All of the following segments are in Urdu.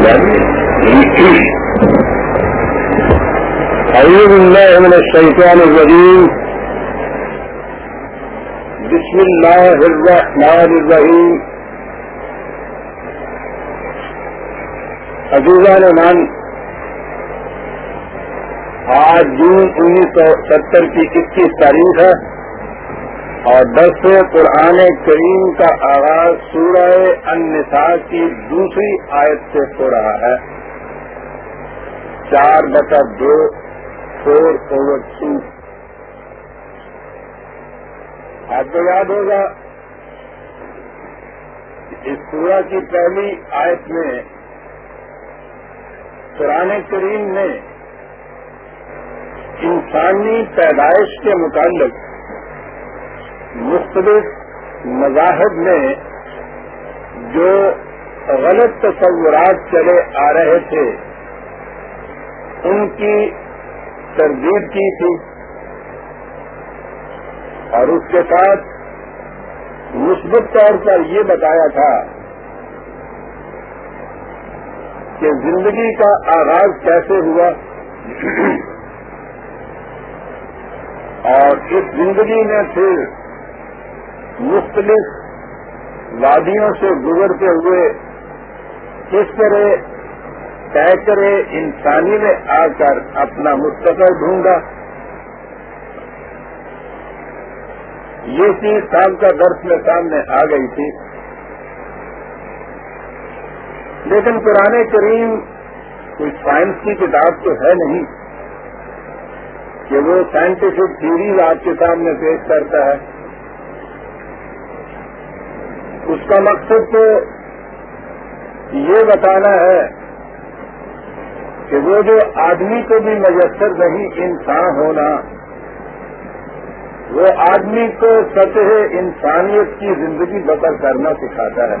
أعوذ بالله من الشيطان الرجيم. بسم الله الرحمن الرحيم. عزیزان من آج جون انیس سو ستر کی اکیس تاریخ ہے۔ اور دس قرآن کریم کا آغاز سورہ النساء کی دوسری آیت سے ہو رہا ہے۔ چار بٹا دو فور اوور ٹو آپ کو یاد ہوگا، اس سورہ کی پہلی آیت میں قرآن کریم نے انسانی پیدائش کے متعلق مختلف مذاہب میں جو غلط تصورات چلے آ رہے تھے، ان کی تردید کی تھی اور اس کے ساتھ مثبت طور پر یہ بتایا تھا کہ زندگی کا آغاز کیسے ہوا اور اس زندگی میں پھر مختلف وادیوں سے گزرتے ہوئے کس طرح طے کرے انسانی میں آ کر اپنا مستقل ڈھونڈا۔ یہ چیز سال کا درس میں سامنے آ گئی تھی۔ لیکن پرانے کریم کوئی سائنس کی کتاب تو ہے نہیں کہ وہ سائنٹیفک تھیوریز آپ کے سامنے پیش کرتا ہے۔ اس کا مقصد تو یہ بتانا ہے کہ وہ جو آدمی کو بھی میسر نہیں انسان ہونا، وہ آدمی کو سطح انسانیت کی زندگی بسر کرنا سکھاتا ہے۔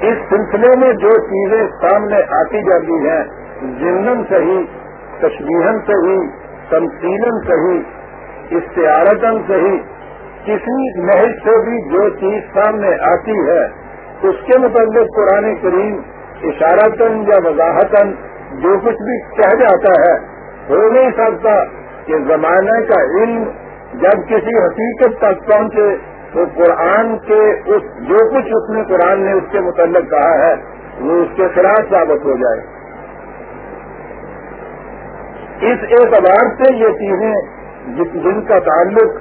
اس سلسلے میں جو چیزیں سامنے آتی جاتی ہیں جنم صحیح تشریحن صحیح تمسیلن صحیح استعارتن صحیح کسی محض سے بھی جو چیز سامنے آتی ہے، اس کے متعلق قرآن کریم اشارتن یا وضاحتن جو کچھ بھی کہہ جاتا ہے، ہو نہیں سکتا کہ زمانے کا علم جب کسی حقیقت تک پہنچے تو قرآن کے اس، جو کچھ اس نے قرآن نے اس کے متعلق کہا ہے، وہ اس کے خلاف ثابت ہو جائے۔ اس اعتبار سے یہ چیزیں جن کا تعلق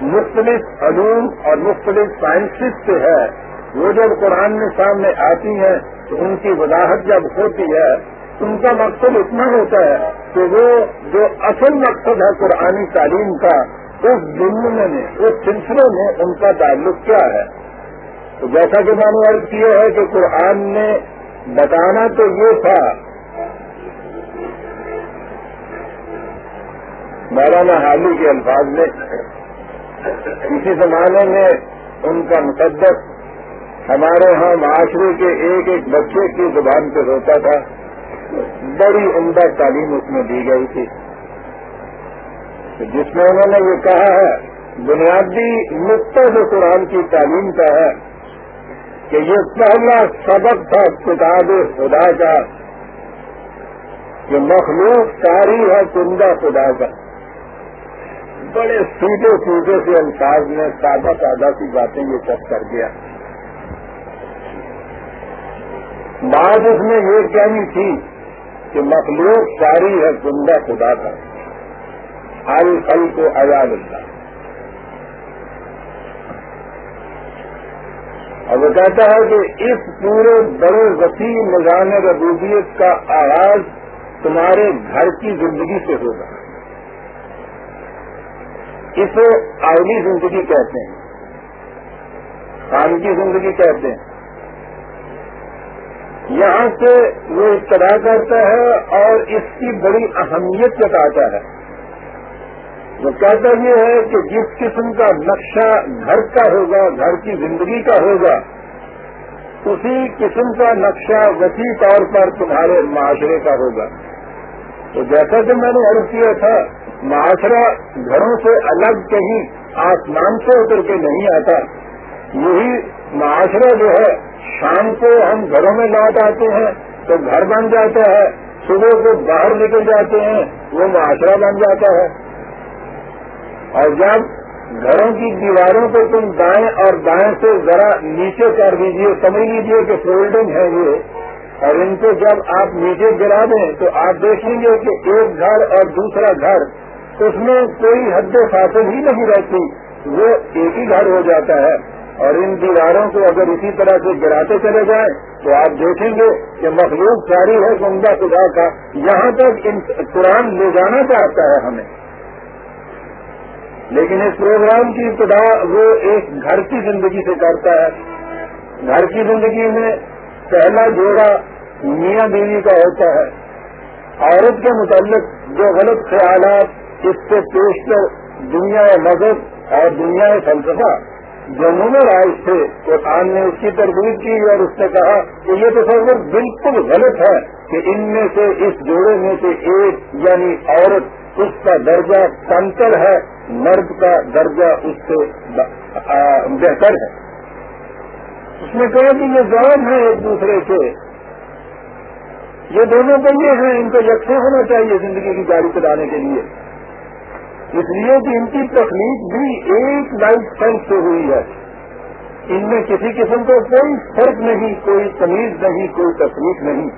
مختلف علوم اور مختلف سائنسز سے ہے۔ وہ جب قرآن میں سامنے آتی ہیں، تو ان کی وضاحت جب ہوتی ہے ان کا مقصد اتنا ہوتا ہے کہ وہ جو اصل مقصد ہے قرآنی تعلیم کا، اس دنیا میں، اس سلسلے میں ان کا تعلق کیا ہے۔ تو جیسا کہ میں نے عرض کیا ہے کہ قرآن نے بتانا تو یہ تھا۔ مولانا حالی کے الفاظ میں اسی زمانے میں ان کا مقدس ہمارے ہاں معاشرے کے ایک ایک بچے کی زبان پہ ہوتا تھا۔ بڑی عمدہ تعلیم اس میں دی گئی تھی۔ جس میں انہوں نے یہ کہا ہے، بنیادی نقطہ جو قرآن کی تعلیم کا ہے کہ یہ پہلا سبق تھا کتاب خدا کا، کہ مخلوق ساری ہے کندہ خدا کا۔ بڑے سیدھے سیدھے سے الفاظ میں سادہ سادہ سی باتیں یہ سب کر دیا۔ بات اس میں یہ کہنی تھی کہ مخلوق ساری ہے زندہ خدا کا۔ ہر پل کو آزاد اللہ۔ اور وہ کہتا ہے کہ اس پورے بڑے وسیع نظام ربوبیت کا آغاز تمہارے گھر کی زندگی سے ہوگا۔ اسے آئلی زندگی کہتے ہیں۔ خان کی زندگی کہتے ہیں۔ یہاں سے وہ ابتدا کرتا ہے اور اس کی بڑی اہمیت بتاتا ہے۔ وہ کہتا یہ ہے کہ جس قسم کا نقشہ گھر کا ہوگا، گھر کی زندگی کا ہوگا، اسی قسم کا نقشہ وسیع طور پر تمہارے معاشرے کا ہوگا۔ تو جیسا کہ میں نے عرض کیا تھا معاشرہ گھروں سے الگ کہیں آسمان سے اتر کے نہیں آتا۔ یہی معاشرہ جو ہے، شام کو ہم گھروں میں لوٹ آتے ہیں تو گھر بن جاتا ہے، صبح کو باہر نکل جاتے ہیں، وہ معاشرہ بن جاتا ہے۔ اور جب گھروں کی دیواروں کو تم دائیں اور دائیں سے ذرا نیچے کر دیجیے سمجھ لیجیے کہ فولڈنگ ہے یہ۔ اور ان کو جب آپ نیچے گرا دیں تو آپ دیکھیں گے کہ ایک گھر اور دوسرا گھر اس میں کوئی حد فاصل ہی نہیں رہتی۔ وہ ایک ہی گھر ہو جاتا ہے۔ اور ان دیواروں کو اگر اسی طرح سے گراتے چلے جائیں، تو آپ دیکھیں گے کہ مخلوق جاری ہے عمدہ خدا کا۔ یہاں تک قرآن لے جانا چاہتا ہے ہمیں۔ لیکن اس پروگرام کی ابتدا وہ ایک گھر کی زندگی سے کرتا ہے۔ گھر کی زندگی میں پہلا جوڑا میاں بیوی کا ہوتا ہے۔ عورت کے متعلق جو غلط خیالات اس سے پیش کر دنیا مذہب اور دنیا فلسفہ۔ جنہوں میں رائج تھے قرآن نے اس کی تربیت کی اور اس نے کہا کہ یہ تصور بالکل غلط ہے کہ ان میں سے اس جوڑے میں سے ایک یعنی عورت اس کا درجہ کمتر ہے، مرد کا درجہ اس سے بہتر ہے۔ اس نے کہا کہ یہ ضرور ہے ایک دوسرے سے یہ دونوں بندے ہیں، ان کو یکساں ہونا چاہیے زندگی کی گاڑی چلانے کے لیے۔ اس لیے کہ ان کی تخلیق بھی ایک لائف اسٹائل سے ہوئی ہے۔ ان میں کسی قسم کا کوئی فرق نہیں، کوئی تمیز نہیں، کوئی تکلیف نہیں۔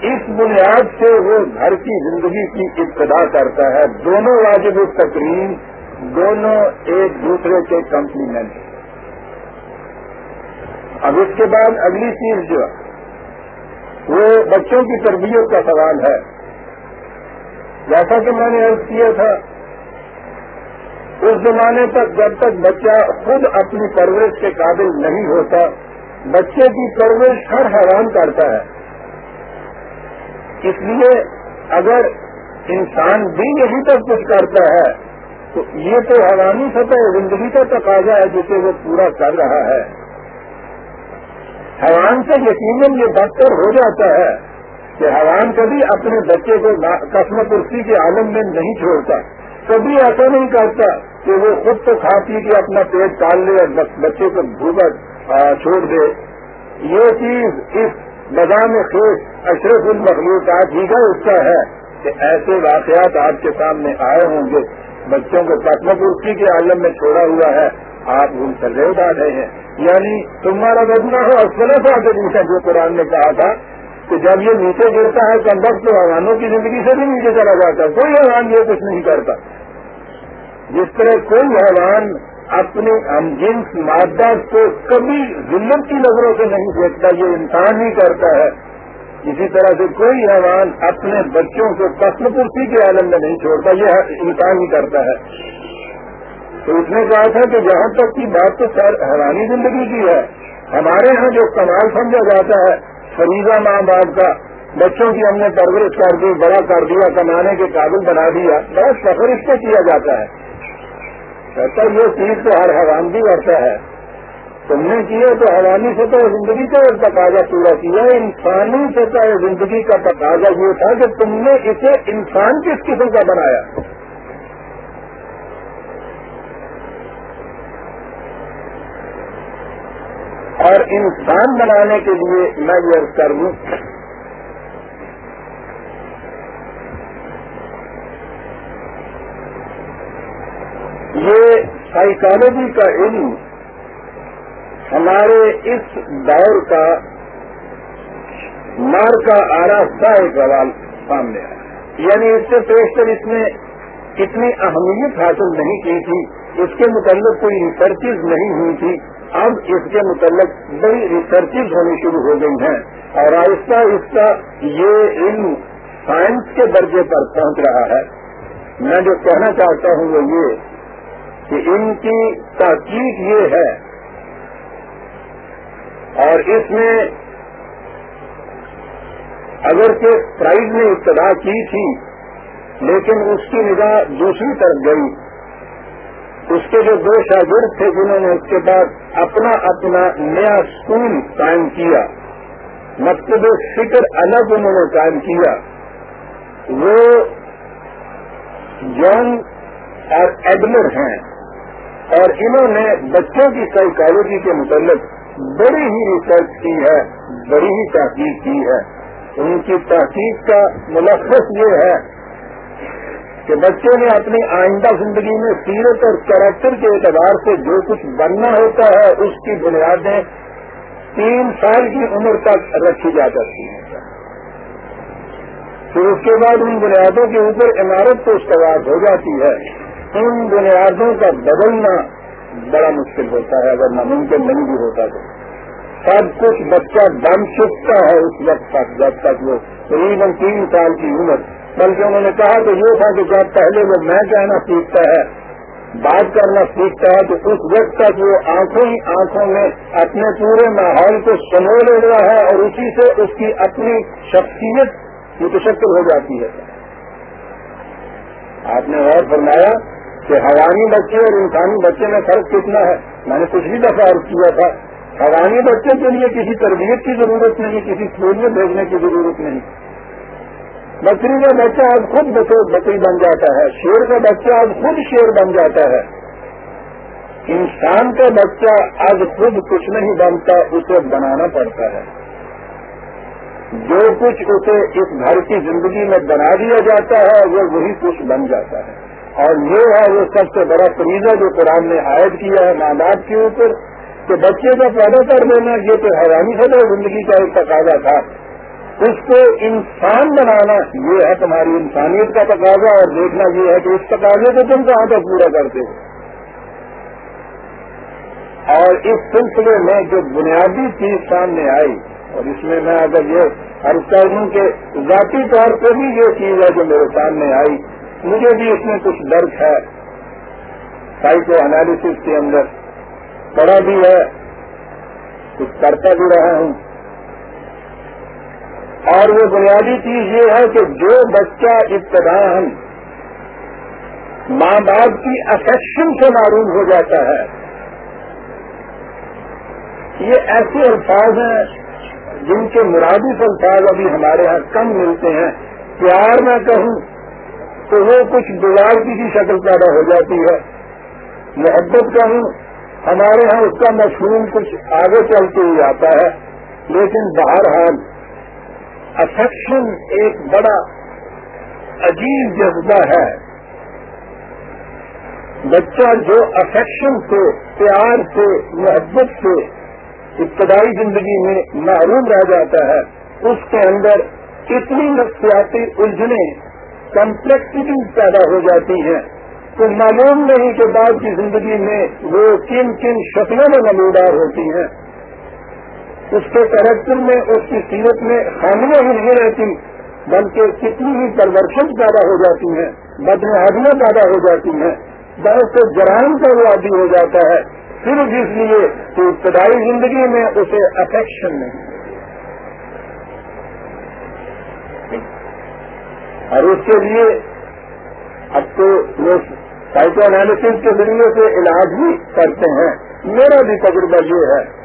اس بنیاد سے وہ گھر کی زندگی کی ابتدا کرتا ہے۔ دونوں واجب تقریب دونوں ایک دوسرے کے کمپلیمنٹ۔ اب اس کے بعد اگلی چیز جو وہ بچوں کی تربیت کا سوال ہے۔ جیسا کہ میں نے عرض کیا تھا، اس زمانے تک جب تک بچہ خود اپنی پرورش کے قابل نہیں ہوتا، بچے کی پرورش ہر حیران کرتا ہے۔ اس لیے اگر انسان بھی یہیں تک کچھ کرتا ہے، تو یہ تو حیرانی سطح زندگی کا تقاضا ہے جسے وہ پورا کر رہا ہے۔ حیران سے یقیناً یہ بدتر ہو جاتا ہے کہ حیوان کبھی اپنے بچے کو قسم کرسی کے عالم میں نہیں چھوڑتا۔ کبھی ایسا نہیں کرتا کہ وہ خود تو کھا پی کے اپنا پیٹ ٹال لے اور بچے کو بھوکا چھوڑ دے۔ یہ چیز اس بدام خیز اشرف المخلوقات ہی کا حصہ ہے کہ ایسے واقعات آپ کے سامنے آئے ہوں گے۔ بچوں کو قسم کرسی کے عالم میں چھوڑا ہوا ہے۔ آپ ان سے اٹھا رہے ہیں۔ یعنی تمہارا بدنا ہو اور سے جو قرآن نے کہا تھا کہ جب یہ نیچے گرتا ہے کم وقت تو کی زندگی سے بھی نیچے چلا جاتا ہے، کوئی حیوان یہ کچھ نہیں کرتا۔ جس طرح کوئی حیوان اپنی ہم جنس مادہ کو کبھی ذلت کی نظروں سے نہیں دیکھتا، یہ انسان ہی کرتا ہے۔ اسی طرح سے کوئی حیوان اپنے بچوں کو قسم پرسی کے عالم میں نہیں چھوڑتا، یہ انسان ہی کرتا ہے۔ تو اس نے کہا تھا کہ جہاں تک کی بات تو حیرانی زندگی کی ہے۔ ہمارے ہاں جو کمال سمجھا جاتا ہے فریضہ ماں باپ کا، بچوں کی ہم نے پرورش کر دی، بڑا کر دیا، کمانے کے قابل بنا دیا بہت سفر اس کو کیا جاتا ہے۔ کہتا یہ چیز تو ہر حیوان بھی کرتا ہے۔ تم نے کیا تو حیوانی سطح زندگی کا ایک تقاضا پورا کیا، انسانی سطح زندگی کا تقاضا یہ تھا کہ تم نے اسے انسان کس قسم کا بنایا۔ اور انسان بنانے کے لیے میں یہ کر لوں یہ سائیکالوجی کا علم ہمارے اس دور کا مار کا آراستہ ایک سوال سامنے آیا۔ یعنی اس سے پیشتر اس نے اتنی اہمیت حاصل نہیں کی تھی اس کے متعلق کوئی ریسرچز نہیں ہوئی تھی، اب اس کے متعلق بڑی ریسرچز ہونی شروع ہو گئی ہیں۔ اور آہستہ آہستہ یہ علم سائنس کے درجے پر پہنچ رہا ہے۔ میں جو کہنا چاہتا ہوں وہ یہ کہ ان کی تحقیق یہ ہے۔ اور اس میں اگر کہ پرائز نے ابتدا کی تھی، لیکن اس کی نگاہ دوسری طرف گئی۔ اس کے جو دو شاگرد تھے جنہوں نے اس کے بعد اپنا اپنا نیا اسکول قائم کیا، مکتب فکر الگ انہوں نے قائم کیا۔ وہ جان اور ایڈمر ہیں اور انہوں نے بچوں کی سائیکالوجی کے متعلق بڑی ہی ریسرچ کی ہے، بڑی ہی تحقیق کی ہے۔ ان کی تحقیق کا ملخص یہ ہے کہ بچوں نے اپنی آئندہ زندگی میں سیرت اور کریکٹر کے اعتبار سے جو کچھ بننا ہوتا ہے، اس کی بنیادیں تین سال کی عمر تک رکھی جا سکتی ہیں۔ پھر اس کے بعد ان بنیادوں کے اوپر عمارت کو استوار ہو جاتی ہے۔ ان بنیادوں کا بدلنا بڑا مشکل ہوتا ہے، اگر ناممکن نہیں بھی ہوتا تو۔ سب کچھ بچہ بن چکتا ہے اس وقت تک، جب تک وہ تقریباً تین سال کی عمر بلکہ انہوں نے کہا کہ یہ تھا کہ جب پہلے وہ میں کہنا سیکھتا ہے، بات کرنا سیکھتا ہے، تو اس وقت تک وہ آنکھوں ہی آنکھوں میں اپنے پورے ماحول کو سمو لے رہا ہے اور اسی سے اس کی اپنی شخصیت متشکل ہو جاتی ہے۔ آپ نے اور فرمایا کہ حوانی بچے اور انسانی بچے میں فرق کتنا ہے۔ میں نے کچھ بھی دفعہ عرض کیا تھا حوانی بچے کے لیے کسی تربیت کی ضرورت نہیں، کسی اسکول میں بھیجنے کی ضرورت نہیں۔ بکری کا بچہ آج خود بکری بن جاتا ہے، شیر کا بچہ آج خود شیر بن جاتا ہے۔ انسان کا بچہ آج خود کچھ نہیں بنتا، اسے بنانا پڑتا ہے۔ جو کچھ اسے اس گھر کی زندگی میں بنا دیا جاتا ہے، وہ وہی کچھ بن جاتا ہے۔ اور یہ ہے وہ سب سے بڑا فریضہ جو قرآن نے عائد کیا ہے ماں باپ کے اوپر، کہ بچے کا پیدا کر دینا، یہ تو حیرانی سطح زندگی کا ایک تقاضا تھا۔ اس کو انسان بنانا یہ ہے تمہاری انسانیت کا تقاضا اور دیکھنا یہ ہے کہ اس تقاضے کو تم کہاں تک پورا کرتے ہو۔ اور اس سلسلے میں جو بنیادی چیز سامنے آئی، اور اس میں میں اگر یہ عرض کر دوں کہ ذاتی طور پہ بھی یہ چیز ہے جو میرے سامنے آئی، مجھے بھی اس میں کچھ درد ہے۔ سائیکو انالیس کے اندر پڑھا بھی ہے، کچھ کرتا بھی رہا ہوں۔ اور وہ بنیادی چیز یہ ہے کہ جو بچہ ابتدا ماں باپ کی افیکشن سے معروم ہو جاتا ہے، یہ ایسے الفاظ ہیں جن کے مرادف الفاظ ابھی ہمارے ہاں کم ملتے ہیں۔ پیار میں کہوں تو وہ کچھ بگاڑ کی بھی شکل پیدا ہو جاتی ہے۔ محبت کہوں ہمارے ہاں اس کا مشہور کچھ آگے چلتے ہی آتا ہے، لیکن بہرحال افیکشن ایک بڑا عجیب جذبہ ہے۔ بچہ جو افیکشن سے، پیار سے، محبت سے ابتدائی زندگی میں معروم رہ جاتا ہے، اس کے اندر اتنی نفسیاتی الجھنیں کمپلیکسٹی پیدا ہو جاتی ہیں۔ تو معلوم نہیں کہ بعد کی زندگی میں وہ کن کن شکلوں میں نمودار ہوتی ہیں۔ اس کے کریکٹر میں، اس کی سیرت میں خامیاں ہی نہیں رہتی، بلکہ کتنی ہی پرورشن پیدا ہو جاتی ہیں بدمہادیاں پیدا ہو جاتی ہیں بہت سے جرائم کا وہ عادی ہو جاتا ہے، صرف اس لیے کہ ابتدائی زندگی میں اسے افیکشن نہیں۔ اور اس کے لیے اب تو لوگ سائیکو انالیس کے ذریعے سے علاج بھی کرتے ہیں۔ میرا بھی تجربہ یہ ہے۔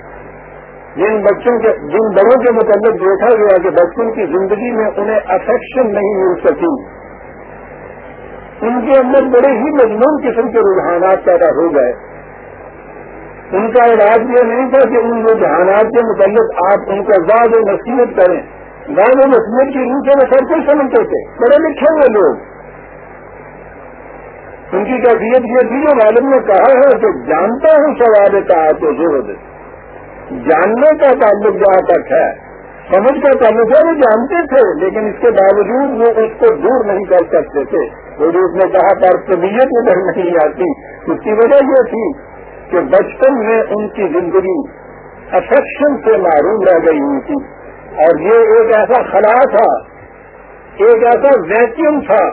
جن بچوں کے جن بڑوں کے متعلق دیکھا گیا کہ بچوں کی زندگی میں انہیں افیکشن نہیں مل سکی۔ ان کے اندر بڑے ہی مضمون قسم کے رجحانات پیدا ہو گئے۔ ان کا علاج یہ نہیں تھا کہ ان رجحانات کے متعلق آپ ان کا زیادہ نصیحت کریں۔ زیادہ نصیحت کی روح سے وہ سب کچھ سمجھتے تھے۔ پڑھے لکھے ہوئے لوگ۔ ان کی کیفیت یہ تھی جو معلوم نے کہا ہے کہ جانتا ہوں سوال کا تو جاننے کا تعلق جہاں تک ہے، سمجھ کا تعلق ہے، وہ جانتے تھے، لیکن اس کے باوجود وہ اس کو دور نہیں کر سکتے تھے۔ وہ اس نے کہا، پر طبیعت ادھر نہیں آتی۔ اس کی وجہ یہ تھی کہ بچپن میں ان کی زندگی افیکشن سے معروم رہ گئی ہوئی تھی۔ اور یہ ایک ایسا خلا تھا، ایک ایسا ویکیوم تھا،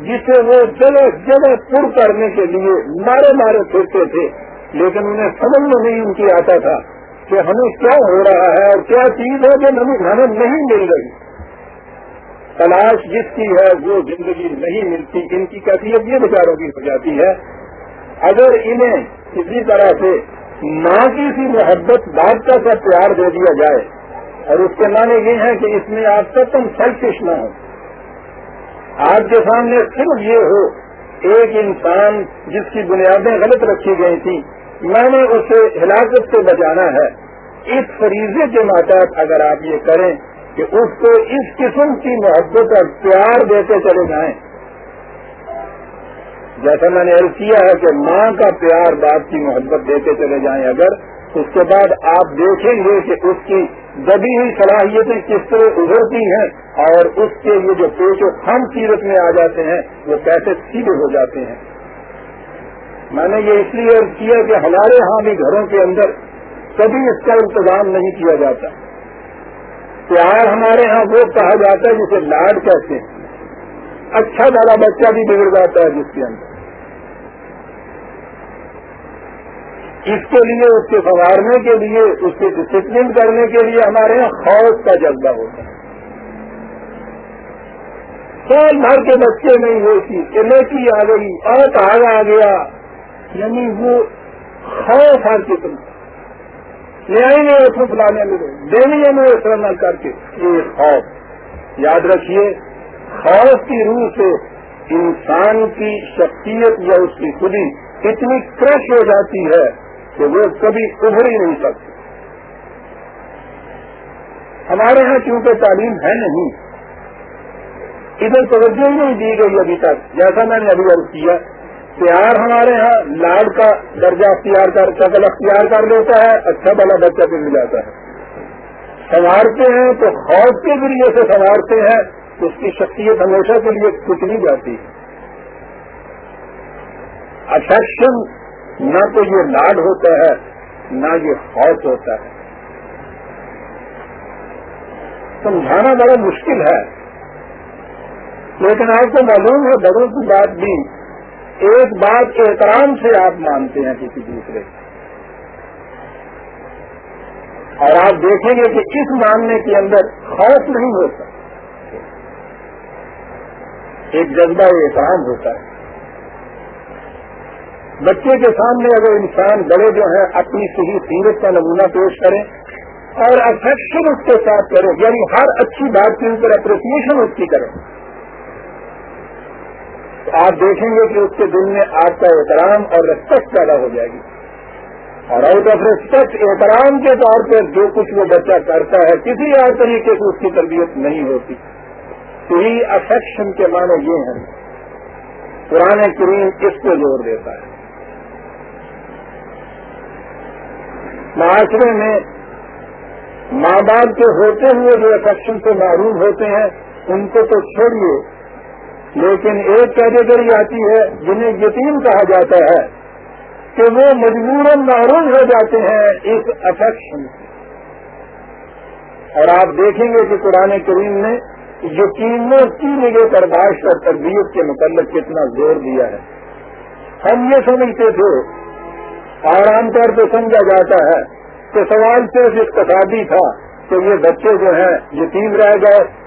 جسے وہ جگہ جگہ پر کرنے کے لیے مارے مارے پھرتے تھے، لیکن انہیں سمجھ میں نہیں ان کی آتا تھا۔ کہ ہمیں کیا ہو رہا ہے اور کیا چیز ہے جو ہمیں ہمیں نہیں مل رہی؟ تلاش جس کی ہے وہ زندگی نہیں ملتی، ان کی کیفیت یہ بیچاروں کی ہو جاتی ہے۔ اگر انہیں کسی طرح سے ماں کی سی محبت بات کا سا پیار دے دیا جائے، اور اس کے معنی یہ ہے کہ اس میں آپ کا تم سیلفش نہ ہو آپ کے سامنے صرف یہ ہو، ایک انسان جس کی بنیادیں غلط رکھی گئی تھی میں نے اسے ہلاکت سے بچانا ہے۔ اس فریضے کے ماتحت اگر آپ یہ کریں کہ اس کو اس قسم کی محبت اور پیار دیتے چلے جائیں۔ جیسا میں نے عرض کیا ہے کہ ماں کا پیار باپ کی محبت دیتے چلے جائیں اگر، اس کے بعد آپ دیکھیں گے کہ اس کی دبی ہوئی صلاحیتیں کس طرح ابھرتی ہیں اور اس کے یہ جو پیش و ہم سیرت میں آ جاتے ہیں، وہ کیسے سیدھے ہو جاتے ہیں۔ میں نے یہ اس لیے کیا کہ ہمارے ہاں بھی گھروں کے اندر کبھی اس کا انتظام نہیں کیا جاتا۔ پیار ہمارے ہاں وہ کہا جاتا ہے جسے لاڈ کہتے ہیں۔ اچھا والا بچہ بھی بگڑ جاتا ہے جس کے اندر۔ اس کے لیے، اس کے سنوارنے کے لیے، اس کے ڈسپلن کرنے کے لیے ہمارے یہاں خوف کا جذبہ ہوتا ہے۔ سال بھر کے بچے نہیں ہوتی کہ لیکی آ گئی اور آگا آ گیا۔ یعنی وہ خوف ہر قسم لے آئیں گے اس میں فلانے میں دینے میں اس طرح نہ کر کے۔ یہ خوف۔ یاد رکھیے، خوف کی روح سے انسان کی شخصیت یا اس کی خودی اتنی کرش ہو جاتی ہے کہ وہ کبھی ابھر ہی نہیں سکتے ہمارے ہاں کیونکہ تعلیم ہے نہیں، ادھر توجہ نہیں دی گئی ابھی تک۔ جیسا میں نے ابھی عرض کیا پیار ہمارے ہاں لاڈ کا درجہ اختیار کر شکل اختیار کر لیتا ہے اچھا بلا بچہ بھی مل جاتا ہے۔ سنوارتے ہیں تو خوف کے ذریعے سے سنوارتے ہیں، اس کی شخصیت ہمیشہ کے لیے کچھ نہیں جاتی۔ افیکشن نہ تو یہ لاڈ ہوتا ہے، نہ یہ خوف ہوتا ہے۔ سمجھانا بڑا مشکل ہے۔ لیکن آپ کو معلوم ہے بڑوں کی بات بھی ایک بات احترام سے آپ مانتے ہیں کسی دوسرے اور آپ دیکھیں گے کہ اس ماننے کے اندر خوف نہیں ہوتا۔ ایک جذبہ احترام ہوتا ہے۔ بچے کے سامنے اگر انسان بڑے جو ہیں، اپنی صحیح سیرت کا نمونہ پیش کریں اور افیکشن اس کے ساتھ کریں یعنی ہر اچھی بات کے اوپر اپریسیشن اس کی کریں تو آپ دیکھیں گے کہ اس کے دل میں آپ کا احترام اور ریسپیکٹ پیدا ہو جائے گی۔ اور آؤٹ آف ریسپیکٹ احترام کے طور پہ جو کچھ وہ بچہ کرتا ہے، کسی اور طریقے سے اس کی تربیت نہیں ہوتی۔ صحیح افیکشن کے معنی یہ ہیں پرانے کریم کس پہ زور دیتا ہے۔ معاشرے میں ماں باپ کے ہوتے ہوئے جو افیکشن سے معروف ہوتے ہیں، ان کو تو چھوڑیے۔ لیکن ایک کیٹیگری آتی ہے جنہیں یتیم کہا جاتا ہے کہ وہ مجبور معروف ہو جاتے ہیں اس افیکشن سے۔ اور آپ دیکھیں گے کہ قرآن کریم نے یقینوں کی نگہ برداشت اور تربیت کے متعلق کتنا زور دیا ہے۔ ہم یہ سمجھتے تھے اور عام طور پہ سمجھا جاتا ہے کہ سوال صرف اقتصادی تھا کہ یہ بچے جو ہیں یتیم رہ گئے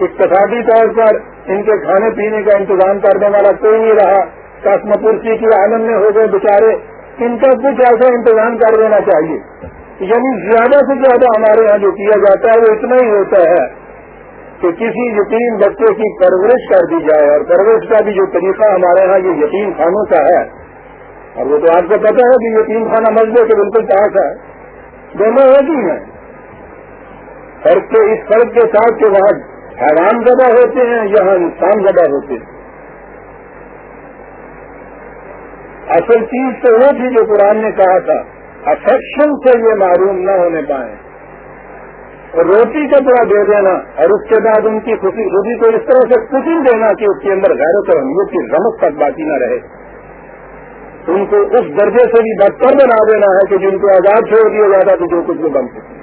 اقتصادی طور پر ان کے کھانے پینے کا انتظام کرنے والا کوئی نہیں رہا۔ کسم پورسی کی آنند میں ہو گئے بیچارے۔ ان کا کچھ ایسا انتظام کر دینا چاہیے۔ یعنی زیادہ سے زیادہ ہمارے یہاں جو کیا جاتا ہے وہ اتنا ہی ہوتا ہے کہ کسی یتیم بچے کی پرورش کر دی جائے اور پرورش کا بھی جو طریقہ ہمارے یہاں یہ یتیم خانوں کا ہے۔ اور وہ تو آپ کو پتا ہے کہ یتیم خانہ مسئلے کے بالکل پاس ہے۔ دونوں ایک ہی ہیں۔ فرق کے اس فرق کے ساتھ کہ وہاں حیران زدہ ہوتے ہیں یہاں انسان زدہ ہوتے ہیں؟ اصل چیز تو وہ تھی جو قرآن نے کہا تھا افیکشن سے یہ معروم نہ ہونے پائے روٹی کا بڑا دے دینا اور اس کے بعد ان کی خوشی خوشی کو اس طرح سے خوشی دینا کہ اس کے اندر غیرت اور اہمیت کی رمت تک باقی نہ رہے۔ ان کو اس درجے سے بھی بدتر بنا دینا ہے کہ جن کو آزاد چھوڑ دیا جاتا تو جو کچھ بھی بن سکتے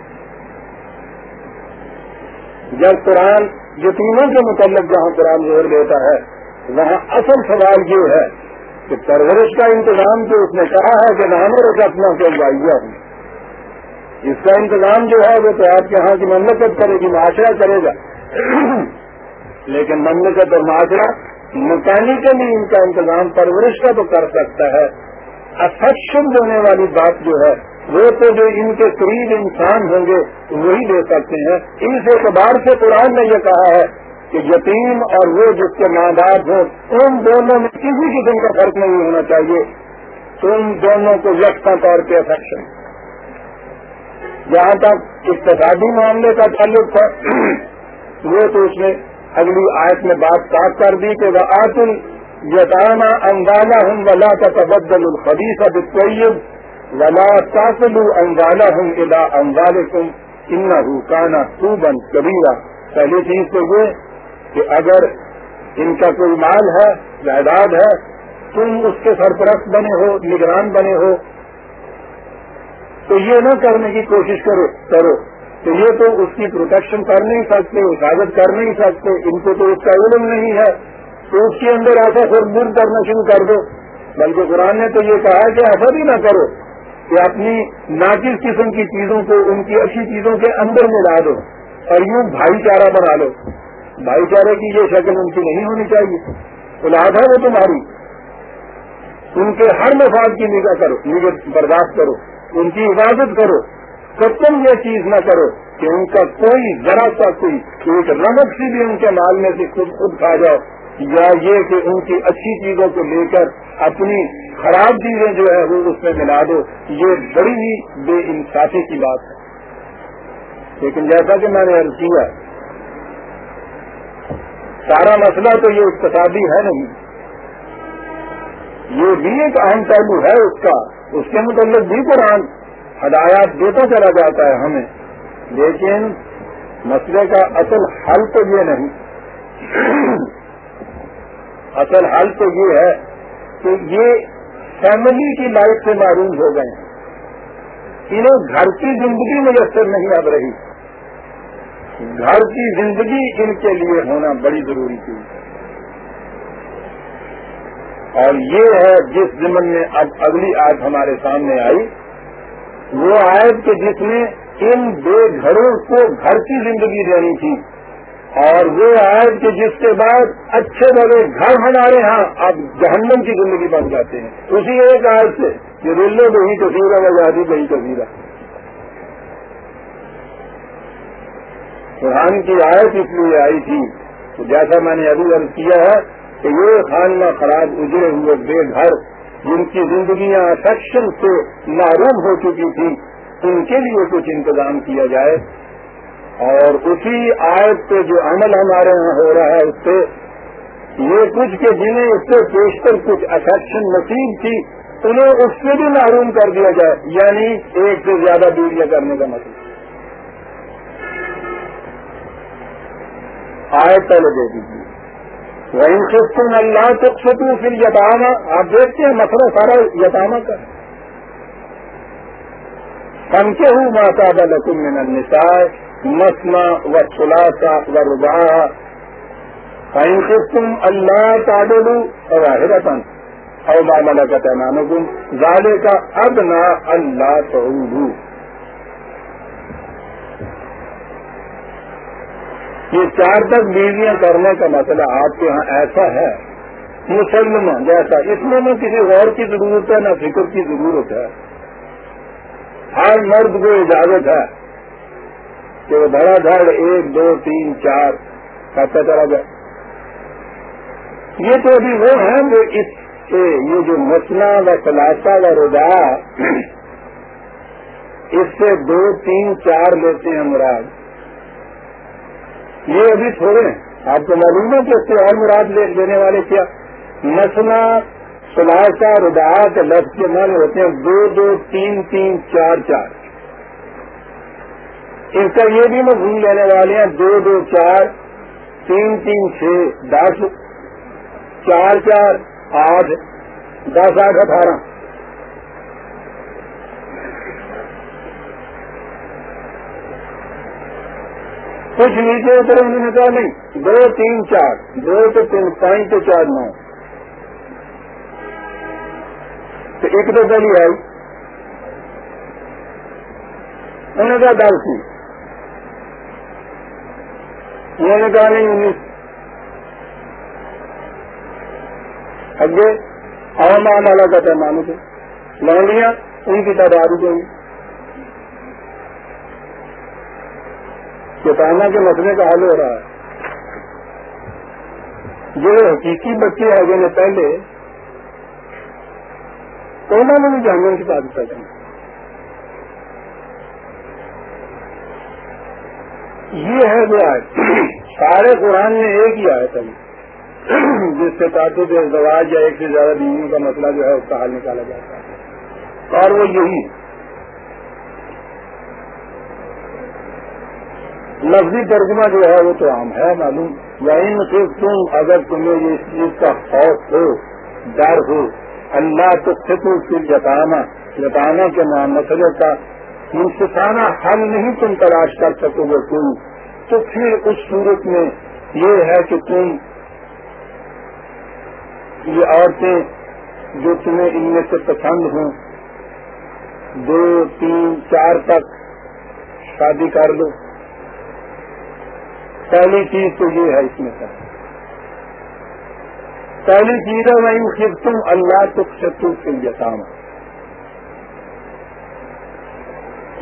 جب قرآن یتیموں کے متعلق جہاں قرآن زور دیتا ہے، وہاں اصل سوال یہ ہے کہ پرورش کا انتظام جو اس نے کہا ہے کہ ناموں رکھ اپنا کو ہوں۔ اس کا انتظام جو ہے وہ تو آپ کے یہاں کی مملکت کرے گی، معاشرہ کرے گا۔ لیکن مملکت اور معاشرہ مکینکلی ان کا انتظام پرورش کا تو کر سکتا ہے۔ افیکشن دینے والی بات جو ہے وہ تو جو ان کے قریب انسان ہوں گے وہی دے سکتے ہیں۔ اس اعتبار سے قرآن نے یہ کہا ہے کہ یتیم اور وہ جس کے ماں باپ ہوں، ان دونوں میں کسی قسم کا فرق نہیں ہونا چاہیے۔ ان دونوں کو یکساں طور پہ افیکشن جہاں تک اقتصادی معاملے کا تعلق تھا، وہ تو اس نے اگلی آیت میں بات صاف کر دی کہ وہ آتل یتانا انگانا ہوں ولا کا تبدل الخبیس بطیب ولا تاثل انگانا ہوں الا انگال کم ان حکانا تو بن کبیرا پہلی چیز تو یہ کہ اگر ان کا کوئی مال ہے، جائیداد ہے، تم اس کے سرپرست بنے ہو، نگران بنے ہو، تو یہ نہ کرنے کی کوشش کرو کرو۔ تو یہ تو اس کی پروٹیکشن کر نہیں سکتے، حفاظت کر نہیں سکتے، ان کو تو اس کا علم نہیں ہے۔ تو اس کے اندر ایسا سر بر کرنا شروع کر دو۔ بلکہ قرآن نے تو یہ کہا کہ ایسا بھی نہ کرو۔ کہ اپنی ناقص قسم کی چیزوں کو، ان کی اچھی چیزوں کے اندر ملا دو اور یوں بھائی چارہ بنا لو۔ بھائی چارے کی یہ شکل ان کی نہیں ہونی چاہیے۔ ہے وہ تمہاری۔ ان کے ہر مفاد کی نگاہ کرو نگہ برداشت کرو، ان کی حفاظت کرو۔ تو تم یہ چیز نہ کرو کہ ان کا کوئی، ذرا سا کوئی، ایک رمک سی بھی ان کے مال میں سے خود خود کھا جاؤ یا یہ کہ ان کی اچھی چیزوں کو لے کر اپنی خراب چیزیں جو ہے وہ اس میں ملا دو، یہ بڑی ہی بے انصافی کی بات ہے۔ لیکن جیسا کہ میں نے عرض کیا، سارا مسئلہ تو یہ اقتصادی ہے نہیں۔ یہ بھی ایک اہم پہلو ہے اس کا۔ اس کے متعلق بھی قرآن ہدایات دیتا چلا جاتا ہے ہمیں۔ لیکن مسئلے کا اصل حل تو یہ نہیں۔ اصل حل تو یہ ہے کہ یہ فیملی کی لائف سے معروم ہو گئے ہیں۔ انہیں گھر کی زندگی میسر نہیں اب رہی۔ گھر کی زندگی ان کے لیے ہونا بڑی ضروری چیز ہے اور یہ ہے جس زمن میں اب اگلی آیت ہمارے سامنے آئی۔ وہ آیت کہ جس میں ان بے گھروں کو گھر کی زندگی دینی تھی۔ اور وہ آیت کہ جس کے بعد اچھے بڑے گھر ہمارے ہاں اب جہنم کی زندگی بن جاتے ہیں۔ اسی ایک آیت سے یہ ریلو بہی تصویر آزادی بہی تصویر قرآن کی آیت اس لیے آئی تھی جیسا میں نے ابھی عرض کیا ہے کہ یہ خانہ خراب اجڑے ہوئے بے گھر جن کی زندگیاں سیکشن سے معروم ہو چکی تھی ان کے لیے کچھ انتظام کیا جائے۔ اور اسی آیت پہ جو عمل ہمارے یہاں ہو رہا ہے، اس سے یہ کچھ کے جنہیں اس سے پیشتر کچھ افیکشن نصیب تھی، انہیں اس سے بھی معروم کر دیا جائے یعنی ایک سے زیادہ دوریاں کرنے کا مطلب۔ آیت پہلے دے دیجیے۔ وہیں خستون اللہ تقسطو پھر یتامہ آپ دیکھتے ہیں مسئلہ سارا یتامہ کا۔ ہم کے ہوں ماتا بلکم من النساء۔ مسنا و خلاصہ و ربا فائن خستم اللہ تعدلو اور رتن او ما ملکت امانکم ذالک ادنا اللہ تعودو یہ چار تک بیویاں کرنے کا مسئلہ آپ کے یہاں ایسا ہے. مسلمان جیسا اس میں نہ کسی غور کی ضرورت ہے، نہ فکر کی ضرورت ہے. ہر مرد کو اجازت ہے. کہ وہ بڑا دھڑ ایک، دو، تین، چار کرتا چلا جائے۔ یہ تو ابھی وہ ہیں جو اس سے یہ جو مسنا و خلاصہ و ردا اس سے دو، تین، چار لیتے ہیں مراد۔ یہ ابھی تھوڑے ہیں۔ آپ کو معلوم ہے کہ اس سے اور مراد لینے والے کیا؟ مسنا سلاسا رداعت لفظ کے معنی ہوتے ہیں دو دو، تین تین، چار چار۔ اس کا یہ بھی مضمون لینے والے ہیں، دو دو چار، تین تین چھ، دس، چار چار، آٹھ، دس آٹھ، اٹھارہ۔ کچھ نیچے اترے انہوں نے کہا، نہیں، دو تین چار، دو تو تین، پانچ تو چار، نو۔ تو ایک تو پہلی آئی۔ انہوں نے کہا، دس تھی انہوں نے کہا نہیں انیس اگے عوام والا کا پیمانے سے لانڈیاں ان کی تعداد ہو گئی چتانا کے مسئلے کا حل ہو رہا ہے جو حقیقی بچے آ گئے پہلے انہوں نے بھی جانور کی بات کرنا یہ ہے جو آئے سارے قرآن میں ایک ہی آئے تھا جس سے تعطب زواج یا ایک سے زیادہ بیویوں کا مسئلہ جو ہے اس کا حل نکالا جاتا ہے اور وہ یہی۔ لفظی ترجمہ جو ہے وہ تو عام ہے، معلوم۔ یعنی پھر تم اگر تمہیں اس چیز کا خوف ہو، ڈر ہو، اللہ تو فکر پھر جتانا جتانا کے نام مسئلے کا منصفانہ حل نہیں تم تلاش کر سکو گے تم تو پھر اس صورت میں یہ ہے کہ تم یہ عورتیں جو تمہیں ان میں سے پسند ہوں، دو، تین، چار تک شادی کر لو پہلی چیز تو یہ ہے اس میں سر پہلی چیز ہے میں خود تم اللہ تک شتر سے یتام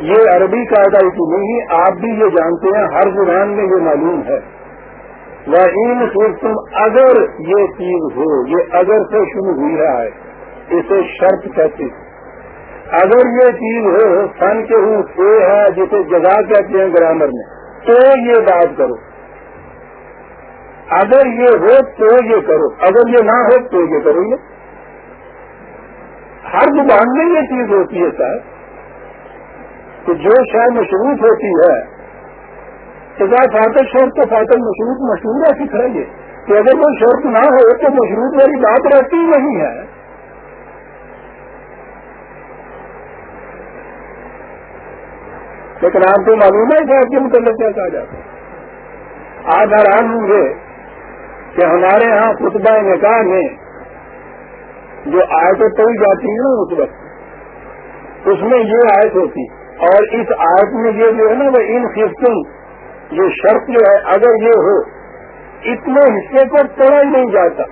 یہ عربی قاعدہ کی نہیں، آپ بھی یہ جانتے ہیں، ہر زبان میں یہ معلوم ہے۔ وہ ان تم اگر یہ چیز ہو، یہ اگر سے شروع ہوئی ہے، اسے شرط کہتے اگر یہ چیز ہو، فن کے ہوں سے ہے، جسے جگہ کہتے ہیں گرامر میں، تو یہ بات کرو۔ اگر یہ ہو، تو یہ کرو۔ اگر یہ نہ ہو، تو یہ کرو۔ یہ ہر زبان میں یہ چیز ہوتی ہے سر کہ جو شاید مشروط ہوتی ہے سزا فاتح شرط تو فاتح مشروط مشہور ہے سکھ رہی ہے کہ اگر کوئی شرط نہ ہو تو مشروط والی بات رہتی نہیں ہے۔ لیکن آپ کو معلوم ہے کہ آپ کے متعلق کیا کہا جاتا ہے۔ آج حیران ہوں گے کہ ہمارے ہاں خطبہ نکاح میں جو آیتیں پڑی جاتی ہیں نا اس وقت۔ اس میں یہ آیت ہوتی اور اس آیت میں یہ جو ہے نا وہ ان قسم یہ شرط جو ہے، اگر یہ ہو، اتنے حصے پر پڑا ہی نہیں جاتا۔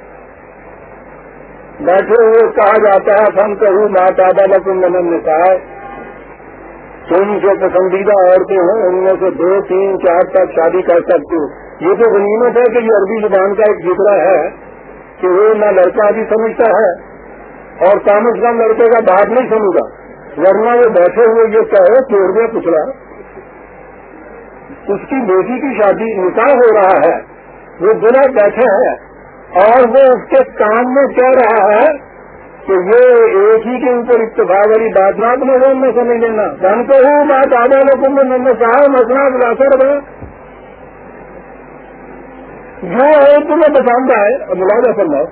بیٹھے ہوئے کہا جاتا ہے فن کروں ماتا دادا کو میں نے کہا تم جو پسندیدہ عورتیں ہیں ان میں سے دو، تین، چار تک شادی کر سکتے ہو۔ یہ تو غنیمت ہے کہ یہ عربی زبان کا ایک ذکر ہے کہ وہ نہ لڑکا بھی سمجھتا ہے اور کام از کم لڑکے کا بات نہیں سمجھا ورنہ وہ بیٹھے ہوئے یہ کہے چوڑ دیا پچھڑا اس کی بیٹی کی شادی نکاح ہو رہا ہے۔ وہ بنا بیٹھے ہیں اور وہ اس کے کام میں کہہ رہا ہے کہ یہ ایک ہی کے اوپر اتفاق والی بات نہ اپنے میں سمجھ لینا۔ جانتے ہوں، بات آدھا لوگوں میں میں نے کہا، مسئلہ خلاصہ رہا جو ہے تمہیں پسند آئے ملازہ کرنا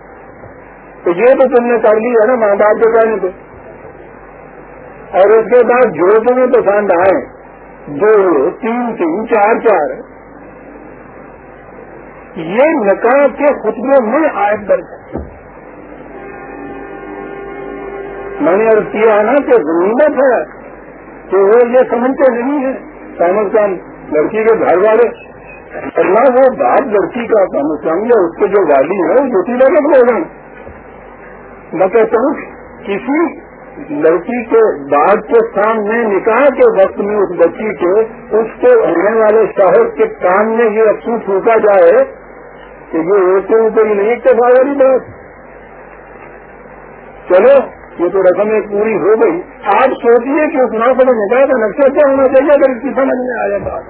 تو یہ تو تم نے کر لی ہے نا، ماں باپ کے کہنے پہ اور اس کے بعد جو تمہیں پسند آئے، دو، تین تین، چار چار، یہ نکاح کے خطبے میں آئے درج میں نے ارد کیا نا کہ ضرورت ہے کہ وہ یہ سمجھتے نہیں ہے کم کم لڑکی کے گھر والے نہ وہ بات لڑکی کا کم کم یا اس کے جو گاڑی ہے وہ دوسری لگے لوگ میں کہتا ہوں، کسی لڑکی کے بعد کے سامنے نکاح کے وقت میں اس بچی کے اس کے ہونے والے شہر کے کام میں یہ افسوس پھونکا جائے کہ یہ ایک کے اوپر ہی نہیں اتفاق والی بات چلو، یہ تو رقم ایک پوری ہو گئی۔ آپ سوچیے کہ اس نام کو نکاح کا نقشہ کیا ہونا چاہیے اگر اس کی سمجھ میں آیا بات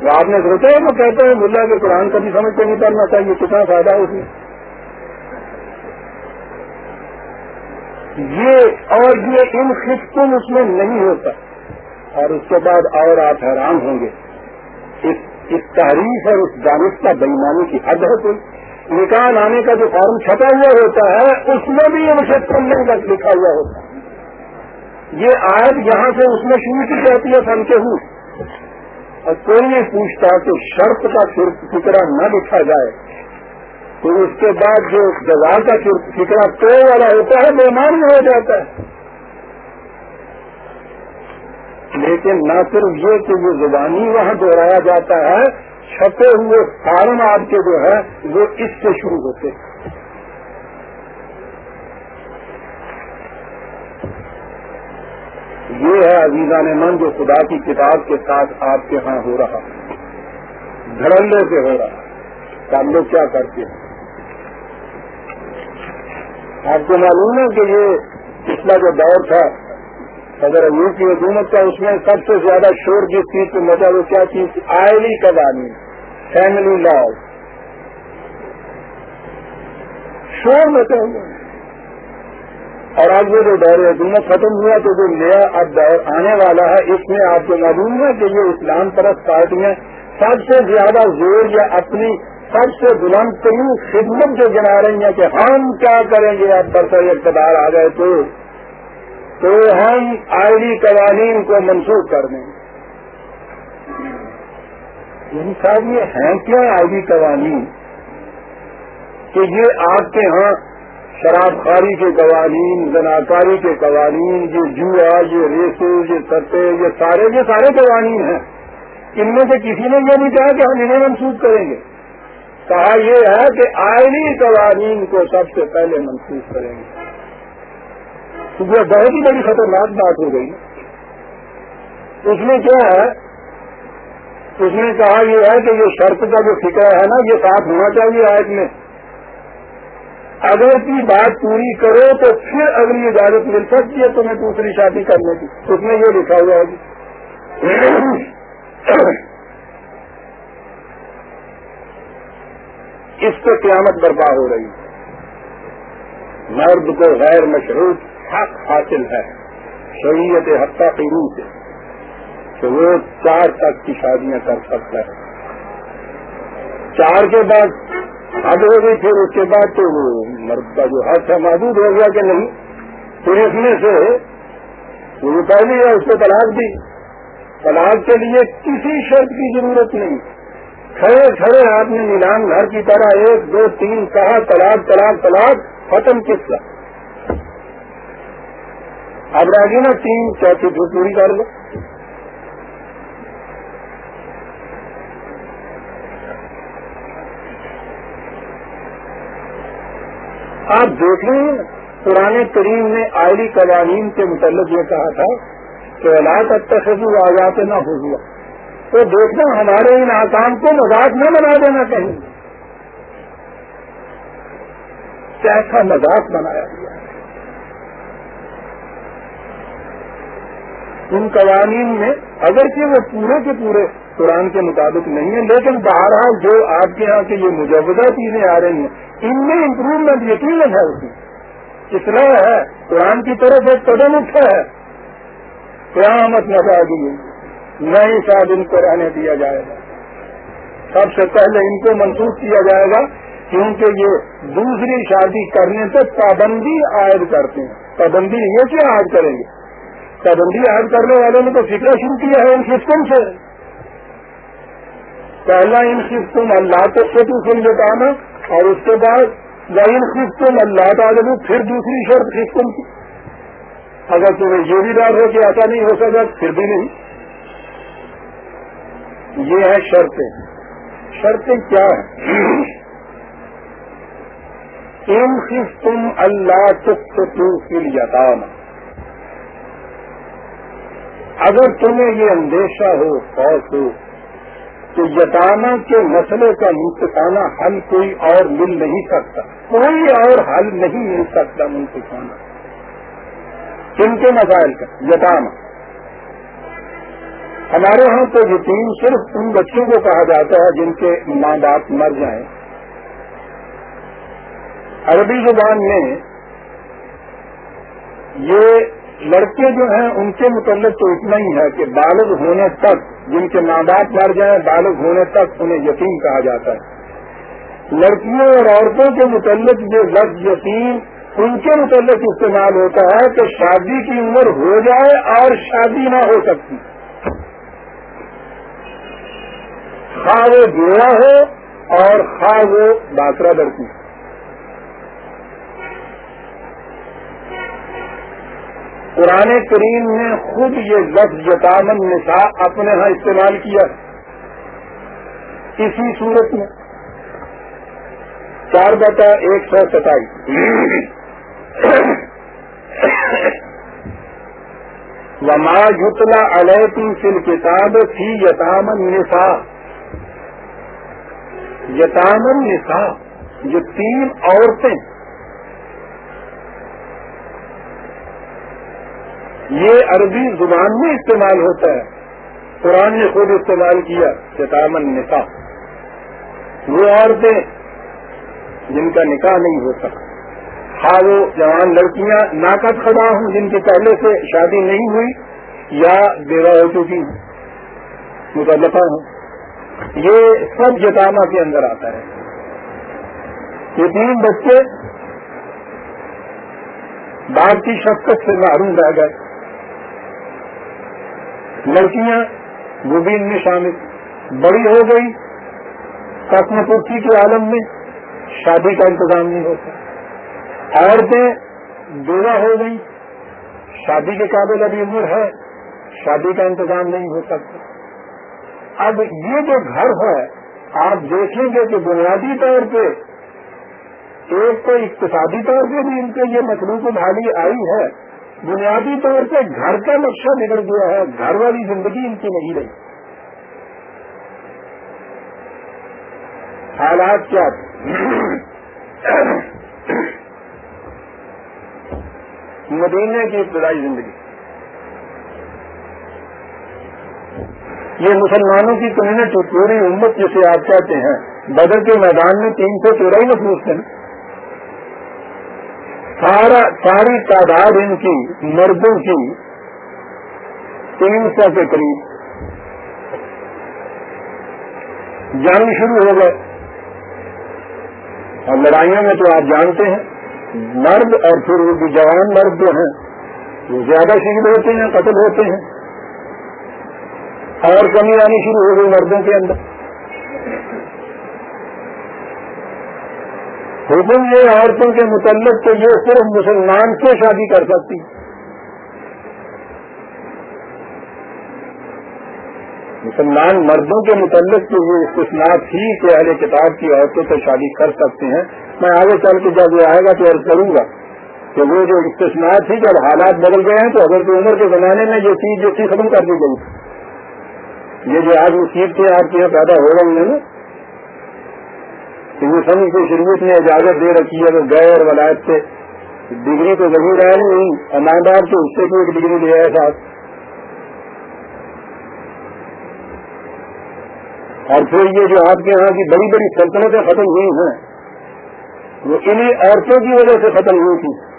آپ نے سوچا ہے وہ کہتے ہیں ملا کے قرآن کا بھی سمجھ کے نہیں کرنا چاہیے، کتنا فائدہ اس میں؟ یہ اور یہ ان خطم اس میں نہیں ہوتا۔ اور اس کے بعد اور آپ حیران ہوں گے۔ اس اس تحریف اور اس دانش کا بےمانی کی حد ہے کوئی؟ نکاح لانے کا جو فارم چھپا ہوا ہوتا ہے، اس میں بھی یہ نہیں کا لکھا ہوا ہوتا۔ ہے یہ آیت یہاں سے اس میں شروع کی جاتی ہے فن کے ہوں اور کوئی نہیں پوچھتا کہ شرط کا ٹکڑا نہ لکھا جائے، تو اس کے بعد جو جزا کا ٹکڑا تو والا ہوتا ہے مہمان میں ہو جاتا ہے۔ لیکن نہ صرف یہ کہ وہ زبانی وہاں دوہرایا جاتا ہے، چھپے ہوئے فارم آپ کے جو ہے وہ اس سے شروع ہوتے ہیں۔ یہ ہے عزیزہ نے من جو خدا کی کتاب کے ساتھ آپ کے ہاں ہو رہا دھڑلے سے ہو رہا تو ہم لوگ کیا کرتے ہیں؟ آپ کو معلوم ہے کہ یہ پچھلا جو دور تھا اگر ایوب کی حکومت کا، اس میں سب سے زیادہ شور جس چیز پہ مزہ وہ کیا چیز؟ آئلی قوانین فیملی لاؤ شور مچا ہوا اور آج وہ جو دور حکومت ختم ہوا تو جو نیا اب دور آنے والا ہے، اس میں آپ کو معلوم ہے کہ یہ اسلام پرست پارٹیاں سب سے زیادہ زور یا اپنی سب سے بلند ترین خدمت جو جنا رہی ہیں کہ ہم کیا کریں گے، اب برسر اقتدار آ گئے تو تو ہم آئی قوانین کو منسوخ کر دیں یعنی صاحب، یہ ہیں کیا آئی قوانین؟ کہ یہ آپ کے ہاں شراب خاری کے قوانین، زناکاری کے قوانین، یہ جوا، یہ ریسو، یہ ستے یہ سارے یہ سارے قوانین ہیں۔ ان میں سے کسی نے یہ نہیں کہا کہ ہم انہیں منسوخ کریں گے۔ کہا یہ ہے کہ آئینی قوانین کو سب سے پہلے منسوخ کریں گے۔ کیونکہ بہت ہی بڑی خطرناک بات ہو گئی۔ اس میں کیا ہے؟ اس نے کہا یہ ہے کہ یہ شرط کا جو فکر ہے نا، یہ ساتھ ہونا چاہیے آیت میں۔ اگر کی بات پوری کرو تو پھر اگلی اجازت مل سکتی ہے تمہیں دوسری شادی کرنے کی۔ اس میں یہ لکھا ہوا ہے جی۔ اس سے قیامت برپا ہو رہی ہے۔ مرد کو غیر مشروط حق حاصل ہے۔ شریعت حتہ کی روح سے۔ تو وہ چار تک کی شادیاں کر سکتا ہے۔ چار کے بعد حد ہو گئی پھر اس کے بعد تو وہ مرد کا جو حق ہے محدود ہو گیا کہ نہیں، پھر اس میں سے وہ پہلی ہے، اس کو طلاق دی۔ طلاق کے لیے کسی شرط کی ضرورت نہیں۔ کھڑے کھڑے آپ نے نیلام گھر کی طرح ایک، دو، تین کہا طلاق طلاق طلاق، ختم کس کا؟ اب راجی نا تین چوتھی پھر پوری کر لو۔ آپ دیکھ رہے ہیں پرانے کریم نے آئلی قوانین کے متعلق یہ کہا تھا کہ علاق اب تک آزاد نہ ہو گیا تو دیکھنا ہمارے ان آسام کو مذاق نہ بنا دینا کہیں کیسا مذاق بنایا گیا۔ ان قوانین میں اگرچہ وہ پورے کے پورے قرآن کے مطابق نہیں ہیں لیکن بہرحال جو آپ کے یہاں کے یہ مجوزہ چیزیں آ رہی ہیں، ان میں امپروومنٹ یقین ہے اس میں۔ اصلاح ہے، قرآن کی طرف ایک قدم اٹھا ہے۔ قیامت نظر دی نہیں شاید ان کو رہنے دیا جائے گا۔ سب سے پہلے ان کو منسوخ کیا جائے گا، کیونکہ یہ دوسری شادی کرنے سے پابندی عائد کرتے ہیں۔ پابندی یہ کیا عائد کریں گے۔ پابندی عائد کرنے والوں نے تو فکر شروع کیا ہے ان سسٹم سے۔ پہلا ان سسٹم اللہ تو سب سن جتانا اور اس کے بعد وہ ان سسٹم اللہ تعالی پھر دوسری شرط سسٹم کی۔ اگر تمہیں یہ بھی ڈال ہو کہ ایسا نہیں ہو سکا، پھر بھی نہیں۔ یہ ہے شرطیں۔ شرطیں کیا ہیں؟ ان تم اللہ تک فل یتام اگر تمہیں یہ اندیشہ ہو خوف ہو تو یتانا کے مسئلے کا منتقانہ حل کوئی اور مل نہیں سکتا۔ کوئی اور حل نہیں مل سکتا منتقانہ کن کے مسائل کا یتانا ہمارے ہاں تو یتیم صرف ان بچوں کو کہا جاتا ہے جن کے ماں باپ مر جائیں۔ عربی زبان میں یہ لڑکے جو ہیں ان کے متعلق تو اتنا ہی ہے کہ بالغ ہونے تک جن کے ماں باپ مر جائیں، بالغ ہونے تک انہیں یتیم کہا جاتا ہے۔ لڑکیوں اور عورتوں کے متعلق جو لفظ یتیم، ان کے متعلق استعمال ہوتا ہے کہ شادی کی عمر ہو جائے اور شادی نہ ہو سکتی۔ خواہ وہ جوڑا ہو اور خواہ وہ باقرا لڑکی پرانے کریم نے خود یہ لفظ یتامن نساء اپنے ہاں استعمال کیا۔ اسی صورت میں چار بتا ایک سو ستائیس۔ وما جتلا علیہ فل کتاب تھی یتامن نساء۔ یتامن نساء جو تین عورتیں یہ عربی زبان میں استعمال ہوتا ہے۔ قرآن نے خود استعمال کیا چتامن نکاح وہ عورتیں جن کا نکاح نہیں ہوتا۔ ہاں وہ جوان لڑکیاں ناقد کھڑا ہوں جن کے پہلے سے شادی نہیں ہوئی یا بیوہ ہو چکی ہوں متعلقہ ہوں۔ یہ سب جتامہ کے اندر آتا ہے۔ یہ تین بچے باپ کی شفقت سے محروم رہ گئے۔ لڑکیاں وہ بھی ان میں شامل۔ بڑی ہو گئی قسم پرسی کے عالم میں شادی کا انتظام نہیں ہوتا۔ عورتیں بیوہ ہو گئی شادی کے قابل ابھی عمر ہے، شادی کا انتظام نہیں ہو سکتا۔ اب یہ جو گھر ہے، آپ دیکھیں گے کہ بنیادی طور پہ ایک تو اقتصادی طور پہ بھی ان کو یہ مصروف بھالی آئی ہے۔ بنیادی طور پہ گھر کا نقشہ بگڑ گیا ہے، گھر والی زندگی ان کی نہیں رہی۔ حالات کیا مدینہ کی ابتدائی زندگی۔ یہ مسلمانوں کی کمیونٹی، پوری امت جسے آپ کہتے ہیں، بدر کے میدان میں تین سو تیرہ ہی تھے۔ سارا ساری تعداد ان کی، مردوں کی، تین سو کے قریب۔ جنگ شروع ہو گئے اور لڑائیوں میں تو آپ جانتے ہیں، مرد اور پھر وہ جوان مرد جو ہیں، وہ زیادہ شہید ہوتے ہیں، قتل ہوتے ہیں۔ اور کمی آنی شروع ہو گئی مردوں کے اندر۔ حکم یہ عورتوں کے متعلق تو یہ صرف مسلمان سے شادی کر سکتی۔ مسلمان مردوں کے متعلق تو یہ استثناء تھی کہ اہل کتاب کی عورتوں سے شادی کر سکتے ہیں۔ میں آگے چل کے جب یہ آئے گا تو عرض کروں گا کہ وہ جو استثناء تھی جب حالات بدل گئے ہیں تو اگر عمر کے زمانے میں یہ چیز جو تھی ختم کر دی گئی۔ یہ جو آج وہ چیز تھے آپ کے یہاں پیدا ہو رہی ہیں نا سمجھ کو شریعت نے اجازت دے رکھی ہے تو گئے اور ولایت سے ڈگری تو ضرور ہے نہیں، ایماندار تو اس سے بھی ایک ڈگری لے آئے ساتھ۔ اور پھر یہ جو آپ کے یہاں کی بڑی بڑی سلطنتیں ختم ہوئی ہیں، وہ انہیں عورتوں کی وجہ سے ختم ہوئی تھی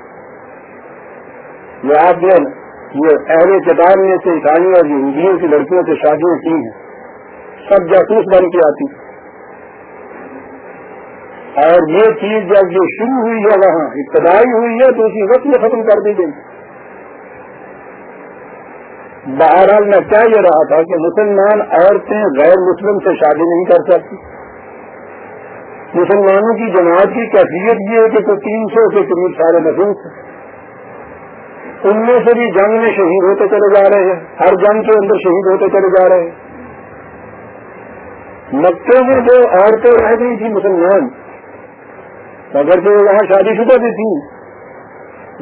یہ آپ جو یہ اہل کتاب میں سے عیسائی اور یہودیوں کی لڑکیوں سے شادیاں کی ہیں۔ سب جاسوس بن کے آتی۔ اور یہ چیز جب جو شروع ہوئی ہے وہاں، ابتدائی ہوئی ہے، تو اسی وقت میں ختم کر دی گئی۔ بہرحال میں کیا یہ رہا تھا کہ مسلمان عورتیں غیر مسلم سے شادی نہیں کر سکتی۔ مسلمانوں کی جماعت کی کیفیت یہ ہے کہ تو تین سو کے قریب سارے محسوس ہیں۔ ان میں سے بھی جنگ میں شہید ہوتے چلے جا رہے ہیں۔ ہر جنگ کے اندر شہید ہوتے چلے جا رہے ہیں۔ مکے میں جو عورتیں رہ گئی تھی مسلمان اگر جو وہاں شادی شدہ بھی تھی۔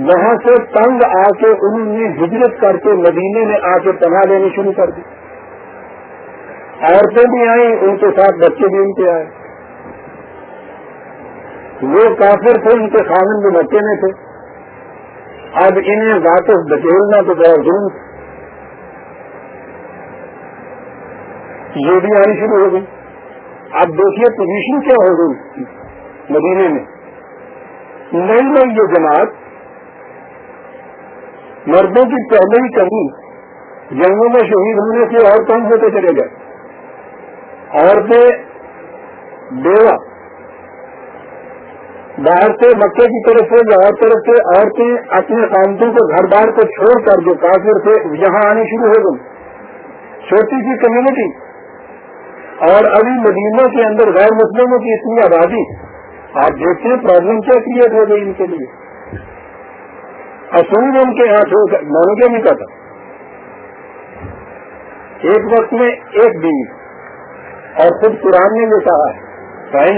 وہاں سے تنگ آ کے انہوں نے ہجرت کر کے مدینے میں آ کے پناہ لینی شروع کر دی۔ عورتیں بھی آئیں، ان کے ساتھ بچے بھی ان کے آئے۔ وہ کافر تھے، ان کے خامن بھی مکے میں تھے۔ اب انہیں واپس دکیلنا تو بہت ظلم یہ بھی آنی شروع ہو گئی۔ اب دیکھیے پوزیشن کیا ہو گئی مدینے میں۔ نئی نئی یہ جماعت مردوں کی پہلے ہی کمی جنگوں میں شہید ہونے سے اور ہوتے چلے گئے عورتیں بیوہ، باہر سے مکے کی طرف سے یا اور طرف سے عورتیں اپنے قانتوں کو گھر بار کو چھوڑ کر جو کافر تھے، یہاں آنی شروع ہو گئی۔ چھوٹی سی کمیونٹی اور ابھی مدینہ کے اندر غیر مسلموں کی اتنی آبادی۔ آپ دیکھتے ہیں پرابلم کیا کریٹ ہو گئی ان کے لیے؟ اصول ان کے ہاتھ ہو مانو گیا نہیں کہتا ایک وقت میں ایک بیوی اور خود قرآن نے یہ کہا ہے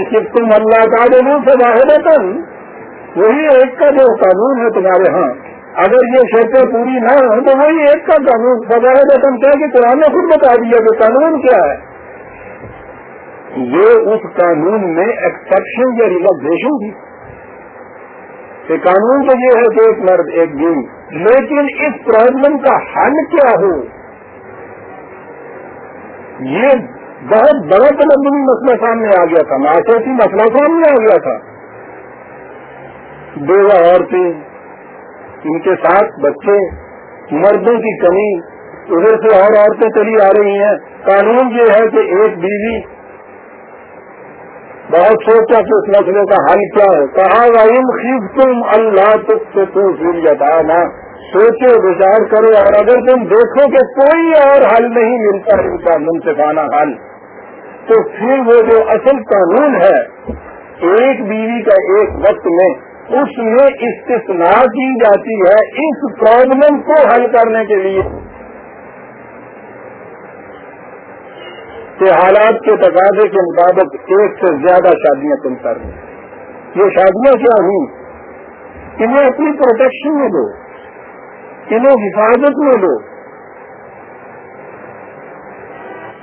صرف تم اللہ کا دونوں سے واحد وہی ایک کا جو قانون ہے تمہارے ہاں۔ اگر یہ شرطیں پوری نہ ہوں تو وہی ایک کا قانون۔ سزا ہے تم کیا کہ قرآن نے خود بتا دیا کہ قانون کیا ہے۔ یہ اس قانون میں ایکسپشن یا ریلیکسن تھی کہ قانون تو یہ ہے کہ ایک مرد، ایک بیوی، لیکن اس پرابلم کا حل کیا ہو؟ یہ بہت بڑا تلبی مسئلہ سامنے آ گیا تھا، معاشرتی مسئلہ سامنے آ گیا تھا۔ بیوہ عورتیں، ان کے ساتھ بچے، مردوں کی کمی ادھر سے اور عورتیں چلی آ رہی ہیں۔ قانون یہ ہے کہ ایک بیوی بہت سوچا کہ اس مسئلے کا حل کیا ہے۔ کہا خیز تم اللہ تک سے تم پھر جتانا سوچو وچار کرو اور اگر تم دیکھو کہ کوئی اور حل نہیں ملتا ان کا منصفانہ حل، تو پھر وہ جو اصل قانون ہے، ایک بیوی کا ایک وقت میں اس میں استثناء کی جاتی ہے اس پرابلم کو حل کرنے کے لیے۔ کہ حالات کے تقاضے کے مطابق ایک سے زیادہ شادیاں تم کر رہے یہ شادیاں کیا ہوئی انہیں اپنی پروٹیکشن میں دو۔ انہیں حفاظت میں دو۔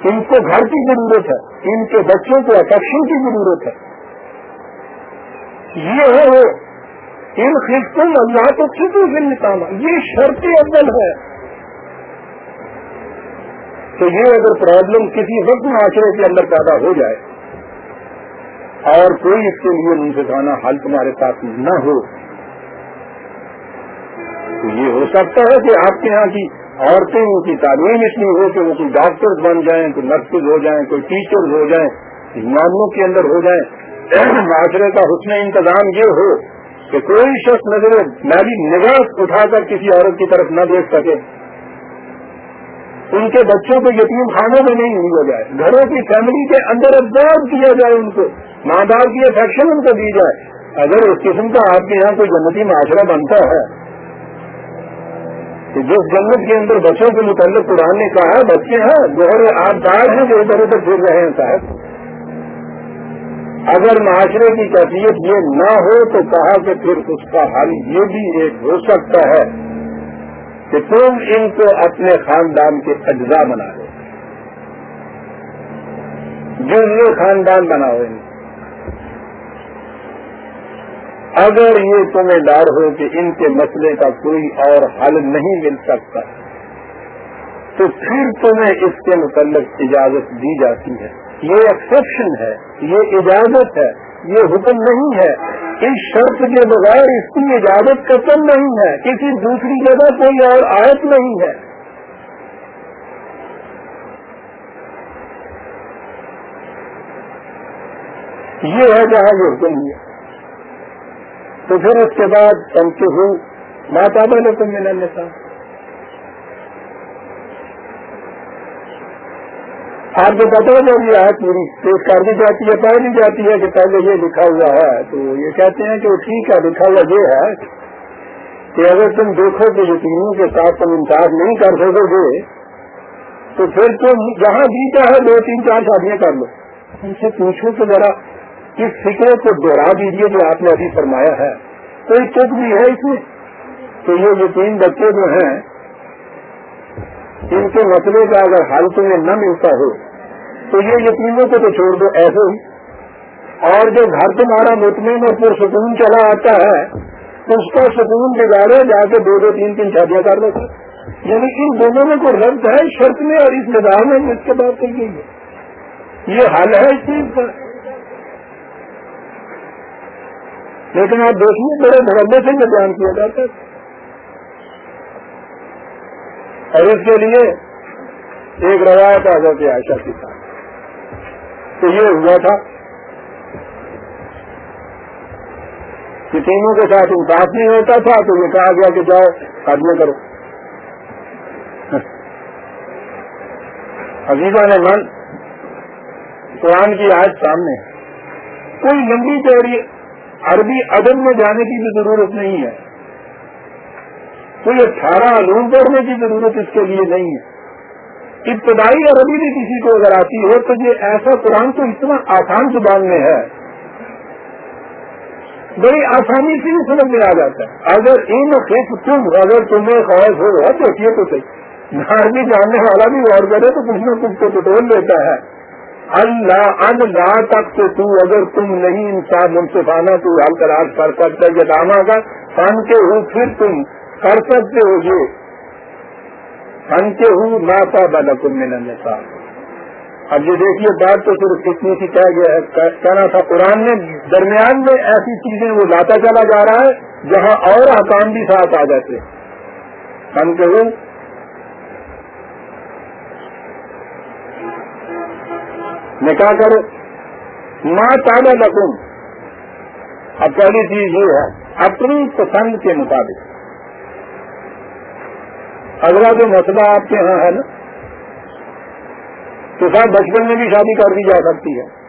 ان کو گھر کی ضرورت ہے۔ ان کے بچوں کو اٹیکشن کی ضرورت ہے۔ یہ ہے وہ۔ ان خستوں اللہ کو کسی سے نکالا۔ یہ شرط اول ہے۔ تو یہ اگر پرابلم کسی وقت معاشرے کے اندر پیدا ہو جائے اور کوئی اس کے لیے منصفانہ حل تمہارے پاس نہ ہو، تو یہ ہو سکتا ہے کہ آپ کے یہاں کی عورتیں ان کی تعلیم اتنی ہو کہ وہ کوئی ڈاکٹر بن جائیں، کوئی نرسز ہو جائیں، کوئی ٹیچر ہو جائیں معاملوں کے اندر ہو جائیں، معاشرے کا حسن انتظام یہ ہو کہ کوئی شخص نظر میری نگاہ اٹھا کر کسی عورت کی طرف نہ دیکھ سکے۔ ان کے بچوں کو یتیم خانوں میں نہیں لیا جائے۔ گھروں کی فیملی کے اندر ابزرو کیا جائے ان کو۔ ماں باپ کی افیکشن ان کو دی جائے۔ اگر اس قسم کا آپ کے یہاں کوئی جنتی معاشرہ بنتا ہے کہ جس جنت کے اندر بچوں کے متعلق قرآن نے کہا ہے بچے ہیں گوہر آپ دار ہیں جو ادھر ادھر پھر رہے ہیں صاحب۔ اگر معاشرے کی کیفیت یہ نہ ہو تو کہا کہ پھر اس کا حل یہ بھی ایک ہو سکتا ہے۔ کہ تم ان کو اپنے خاندان کے اجزاء بنا دو۔ جو خاندان بناؤ ان اگر یہ تمہیں ڈر ہو کہ ان کے مسئلے کا کوئی اور حل نہیں مل سکتا، تو پھر تمہیں اس کے متعلق اجازت دی جاتی ہے۔ یہ ایکسپشن ہے، یہ اجازت ہے۔ یہ حکم نہیں ہے۔ اس شرط کے بغیر اس کی اجازت قسم نہیں ہے۔ کسی دوسری جگہ کوئی اور آیت نہیں ہے۔ یہ ہے جہاں یہ حکم ہے۔ تو پھر اس کے بعد پنچ ہوں ماتا بہن تم میں لیتا آپ کو پتا جب یہ آئے پوری یعنی پیش کر دی جاتی ہے پڑھ دی جاتی ہے کہ پہلے یہ لکھا ہوا ہے۔ تو یہ کہتے ہیں کہ وہ ٹھیک ہے، لکھا ہوا یہ ہے کہ اگر تم دیکھو کہ یقینوں کے ساتھ تم انکار نہیں کر سکو گے، تو پھر تم جہاں بھی چاہے دو، تین، چار شادیاں کر لو۔ ان سے پوچھو کہ ذرا اس فکر کو دوہرا دیجیے جو آپ نے ابھی فرمایا ہے۔ کوئی چک بھی ہے اس میں؟ تو یہ یقین بچے جو ہیں ان کے مسئلے کا اگر حل تمہیں نہ ملتا ہو، تو یہ یقینوں کو تو چھوڑ دو، ایسے ہی۔ اور جو گھر تمہارا مطمئن اور پرسکون چلا آتا ہے، اس کا سکون بگاڑے جا کے دو دو تین تین شادیاں کر لیتے۔ یعنی ان دونوں میں کوئی ربط ہے، شرط میں اور اس نظام میں اس کے بعد کہی گئی ہے یہ حل ہے اس چیز کا۔ لیکن آپ دیکھیے بڑے دھڑے سے یہ بیان کیا جاتا ہے۔ اور اس کے لیے ایک روایت آ عائشہ کی ساتھ تو یہ ہوا تھا کہ تینوں کے ساتھ انصاف نہیں ہوتا تھا، تو یہ کہا گیا کہ جاؤ قدمے کرو۔ عزیزہ نے من قرآن کی آج سامنے کوئی لمبی چوڑی عربی ادب میں جانے کی بھی ضرورت نہیں ہے۔ کوئی اٹھارہ علوم پڑھنے کی ضرورت اس کے لیے نہیں ہے۔ ابتدائی عربی بھی کسی کو اگر آتی ہو تو یہ ایسا قرآن تو اتنا آسان زبان میں ہے۔ بڑی آسانی سے بھی سمجھ میں آ جاتا ہے۔ اگر ان خف تم، اگر تمہیں خواہش ہو رہا تو یہ تو صحیح۔ عربی جاننے والا بھی غور کرے تو کچھ نہ کچھ تو ٹٹول لیتا ہے۔ اللہ، ان لا تک تو تو اگر تم نہیں انسان منصفانہ تو حل تلاش کر سکتے یہ کا فن کے ہوں پھر تم۔ کر سکتے ہو یہ فن کے ہوں نہ تھا بنا میں نہ اب یہ دیکھیے، بات تو صرف کتنی سی کہہ گیا ہے کہنا تھا قرآن میں، درمیان میں ایسی چیزیں وہ لاتا چلا جا رہا ہے، جہاں اور حکام بھی ساتھ آ جاتے فن کے ہوں۔ نکاح کرو۔ ماں تالا لکم۔ اب پہلی چیز یہ ہے، اپنی پسند کے مطابق۔ اگلا جو مسئلہ آپ کے ہاں ہے نا، تو صاحب بچپن میں بھی شادی کر دی جا سکتی ہے۔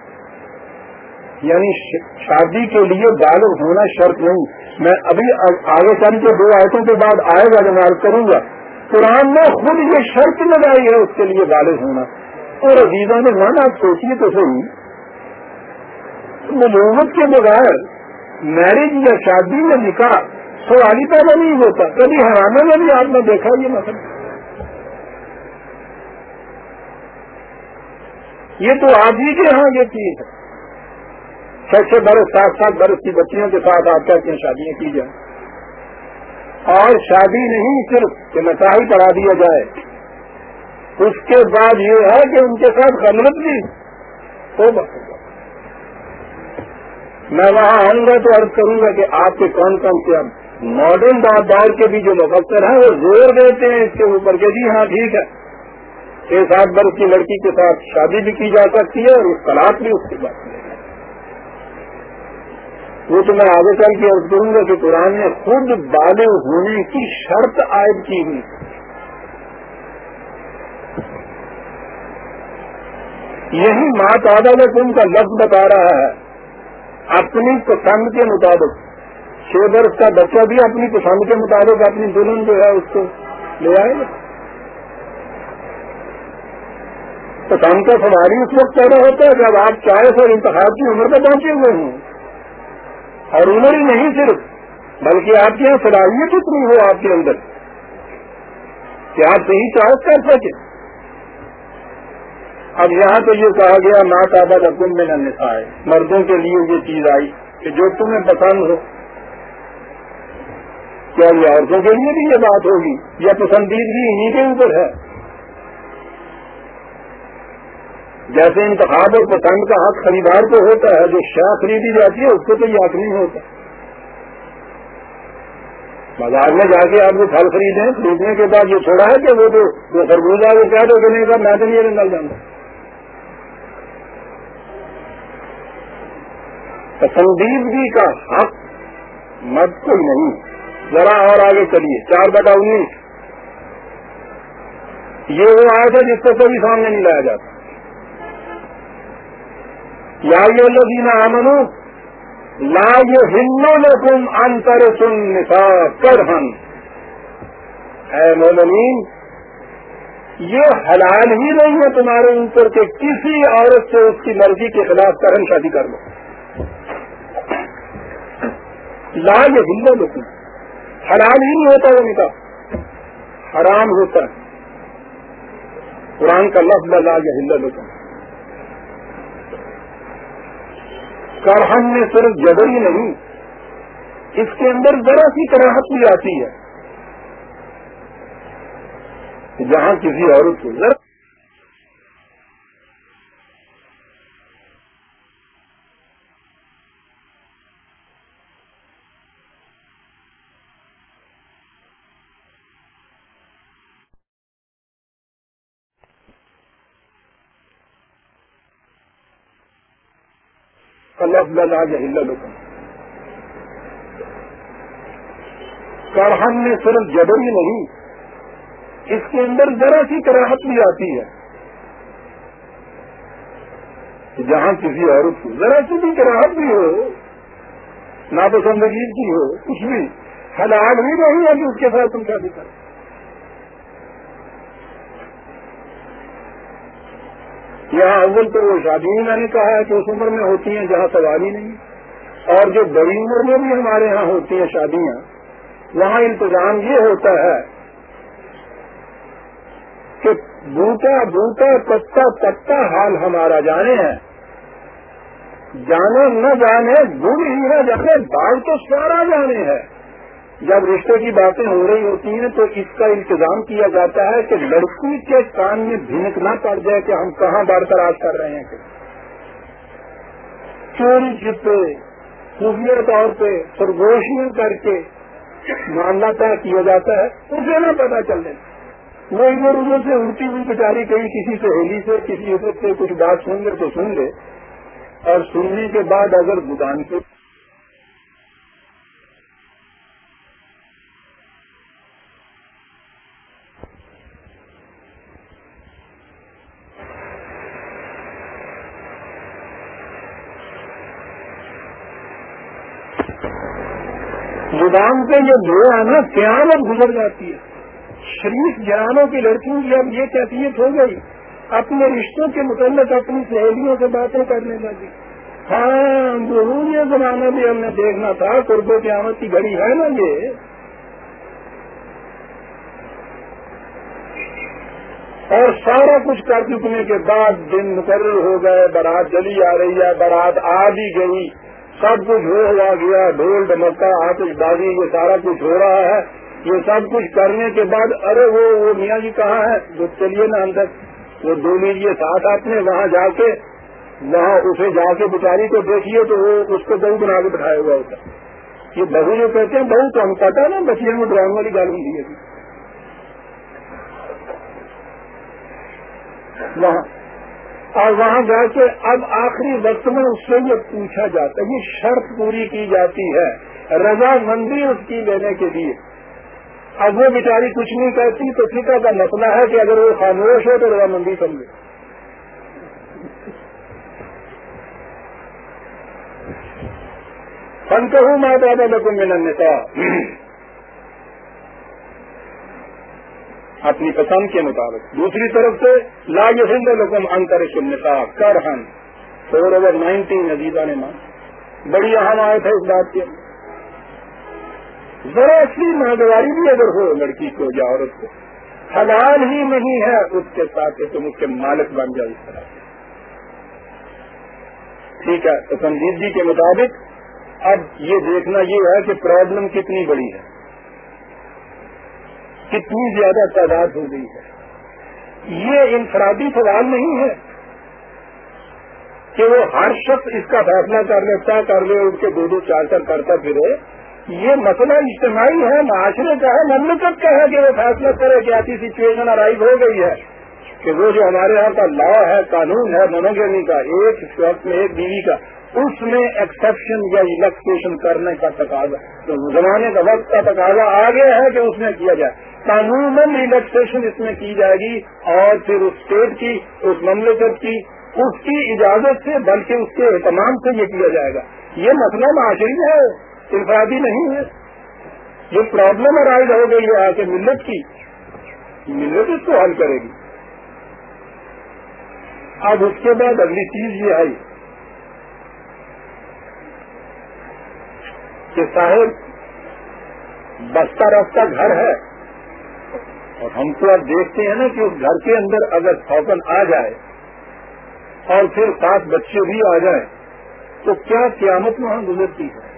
یعنی شادی کے لیے بالغ ہونا شرط نہیں۔ میں ابھی آگے چل کے دو آیتوں کے بعد آئے گا جو کروں گا۔ قرآن نے خود یہ شرط لگائی ہے اس کے لیے بالغ ہونا۔ اور عزیزہ نے من آپ سوچیے تو صحیح۔ نبوت کے بغیر میرج یا شادی میں نکاح سوالی پیدا نہیں ہوتا، کبھی حرامے میں بھی آپ نے دیکھا یہ مسئلہ۔ یہ تو آپ ہی کے ہاں یہ چیز ہے۔ چھ چھ برس سات سات برس کی بچیوں کے ساتھ آپ کہتے ہیں شادیاں کی جائیں۔ اور شادی نہیں صرف کہ نکاح کرا دیا جائے، اس کے بعد یہ ہے کہ ان کے ساتھ غلط بھی ہو۔ میں وہاں آؤں گا تو عرض کروں گا کہ آپ کے کون کون سے ماڈرن دور کے بھی جو مفسر ہیں وہ زور دیتے ہیں اس کے اوپر کہ جی ہاں ٹھیک ہے۔ چھ سات برس کی لڑکی کے ساتھ شادی بھی کی جا سکتی ہے اور اس طلاق بھی اس کے بعد وہ تو میں آگے چل کے عرض کروں گا کہ قرآن نے خود بالغ ہونے کی شرط عائد کی ہوئی۔ یہی ماں تعداد میں کا لفظ بتا رہا ہے۔ اپنی پسند کے مطابق۔ چھ برس کا بچہ بھی اپنی پسند کے مطابق اپنی دلہن جو ہے اس کو لے آئے گا۔ پسند کا سواری اس وقت پیدا ہوتا ہے جب آپ چاہے اور انتخاب کی عمر پہ پہنچے ہوئے ہیں اور عمر ہی نہیں صرف، بلکہ آپ کے یہاں صلاحیت اتنی ہو آپ کے اندر کہ آپ صحیح چارج کر سکیں۔ اب یہاں تو یہ کہا گیا ماں تابا رقم میں نہ ہے مردوں کے لیے یہ چیز آئی کہ جو تمہیں پسند ہو کیا یہ عورتوں کے لیے بھی یہ بات ہوگی؟ یا پسندیدگی انہیں کے اوپر ہے۔ جیسے انتخاب اور پسند کا حق خریدار کو ہوتا ہے، جو شاہ خریدی جاتی ہے، اس کو تو یہ حق نہیں ہوتا۔ بازار میں جا کے آپ کو پھل خریدیں، خریدنے کے بعد یہ چھوڑا ہے کہ وہ تو خربوزہ وہ کیا تو نہیں کا میں تو نہیں نکل جاؤں گا۔ پسندیدگی کا حق مت کوئی نہیں۔ ذرا اور آگے چلیے۔ چار بٹا انیس یہ وہ آیا تھا جس کو کبھی سامنے نہیں لایا جاتا۔ یا یہ لوگ آمنو، لا یہ ہندو لکم انتر سن نسا کر ہم اے مومنین، یہ حلال ہی نہیں ہے تمہارے اوپر کہ کسی عورت سے اس کی مرضی کے خلاف کرن شادی کر لو۔ لا یہ ہندو لوگ حرام ہی نہیں ہوتا وہ نکاح حرام ہوتا۔ ہے قرآن کا لفظ لا یہ ہندو لوگ کرہن میں صرف جبری نہیں، اس کے اندر ذرا سی کراہت بھی آتی ہے۔ جہاں کسی عورت کو ذرا لفظ لکم کرہن میں صرف جبری نہیں، اس کے اندر ذرا سی کراہت بھی آتی ہے۔ جہاں کسی عورت کو ذرا سی بھی کراہت بھی ہو، ناپسندگی کی ہو، کچھ بھی، حلال ہی نہیں ہے کہ اس کے ساتھ تم شادی کرو۔ یہاں اول تو وہ شادی میں نے کہا ہے کہ اس عمر میں ہوتی ہیں، جہاں سواری نہیں اور جو بڑی عمر میں بھی ہمارے ہاں ہوتی ہیں شادیاں، وہاں انتظام یہ ہوتا ہے کہ بوٹا بوٹا پتا پتا حال ہمارا جانے ہیں۔ جانے نہ جانے بوڑھ ہی نہ جانے، بال تو سارا جانے ہے جب رشتے کی باتیں ہو رہی ہوتی ہیں تو اس کا انتظام کیا جاتا ہے کہ لڑکی کے کان میں بھنک نہ پڑ جائے کہ ہم کہاں برقرار کر رہے ہیں۔ چوری چھپے خفیہ طور پہ سرگوشیاں کر کے معاملہ طے کیا جاتا ہے اسے نہ پتا چلے وہ ادھر ادھر سے اڑتی ہوئی بیچاری کہیں کسی سہیلی سے، کسی عزت سے کچھ بات سن لے تو سن لے۔ اور سننے کے بعد اگر گدان کے گودام کے جو دو ہے نا قیامت گزر جاتی ہے۔ شریف جانوں کی لڑکیوں کی اب یہ کیفیت ہو گئی۔ اپنے رشتوں کے متعلق اپنی سہیلیوں سے باتیں کرنے لگی ہاں ضرور یہ زمانہ بھی ہم نے دیکھنا تھا، قرب قیامت کی گھڑی ہے نا یہ۔ اور سارا کچھ کر چکنے کے بعد دن مقرر ہو گئے، برات جلی آ رہی ہے، برات آ بھی گئی۔ سب کچھ ہو ہوا گیا، ڈھول ڈمکا آتش بازی، یہ سارا کچھ ہو رہا ہے۔ یہ سب کچھ کرنے کے بعد، ارے وہ وہ میاں جی کہاں ہے؟ جو چلیے نا اندر۔ وہ دو لیجیے ساتھ آپ نے وہاں جا کے، وہاں اسے جا کے بچاری کو دیکھیے تو وہ اس کو بہو بنا کے بٹھایا ہوا ہوتا۔ یہ بہو جو کہتے ہیں، بہو تو ہم پتا نا بچیوں میں ڈرائنگ والی گال ہوں ہے۔ وہاں۔ اور وہاں جا کے اب آخری وقت میں اس سے یہ پوچھا جاتا ہے، یہ شرط پوری کی جاتی ہے، رضا مندی اس کی لینے کے لیے۔ اب وہ بیچاری کچھ نہیں کہتی تو فکر کا مسئلہ ہے کہ اگر وہ خاموش ہو تو رضا مندی سمجھے۔ فن کہوں میں دادا لکم من النساء۔ اپنی پسند کے مطابق۔ دوسری طرف سے، لا ہند لکم انتر النساء کر ہن فور اوور نائنٹین عزیزہ نے مان بڑی اہم آئے تھے اس بات کے ذرا سی ناگواری بھی اگر ہو لڑکی کو یا عورت کو، حلال ہی نہیں ہے اس کے ساتھ تم اس کے مالک بن جائے اس طرح۔ ٹھیک ہے پسندیدگی کے مطابق اب یہ دیکھنا یہ ہے کہ پرابلم کتنی بڑی ہے۔ کتنی زیادہ تعداد ہو گئی ہے۔ یہ انفرادی سوال نہیں ہے کہ وہ ہر شخص اس کا فیصلہ کر لے، طے کر لے، اس کے دو دو، چار چار کرتا پھرے۔ یہ مسئلہ اجتماعی ہے، معاشرے کا ہے، مملکت کا ہے کہ وہ فیصلہ کرے کہ ایسی سچویشن ارائیو ہو گئی ہے کہ وہ جو ہمارے یہاں کا لا ہے، قانون ہے منوگنی کا، ایک وقت میں ایک بیوی کا، اس میں ایکسپشن یا الیکٹریشن کرنے کا تقاضا زمانے کا وقت کا تقاضا آگے ہے کہ اس میں کیا جائے۔ قانون ریلیکسیشن اس میں کی جائے گی اور پھر اس اسٹیٹ کی، اس مملکت کی، اس کی اجازت سے، بلکہ اس کے اہتمام سے یہ کیا جائے گا۔ یہ مسئلہ معاشری ہے، انفرادی نہیں ہے۔ یہ پرابلم ارائز ہو گئی ہے آ کے ملت کی، ملت اس کو حل کرے گی۔ اب اس کے بعد اگلی چیز یہ آئی کہ صاحب بستا رستہ گھر ہے۔ اور ہم تو اب دیکھتے ہیں نا کہ اس گھر کے اندر اگر سوپن آ جائے اور پھر سات بچے بھی آ جائیں تو کیا قیامت وہاں گزرتی ہے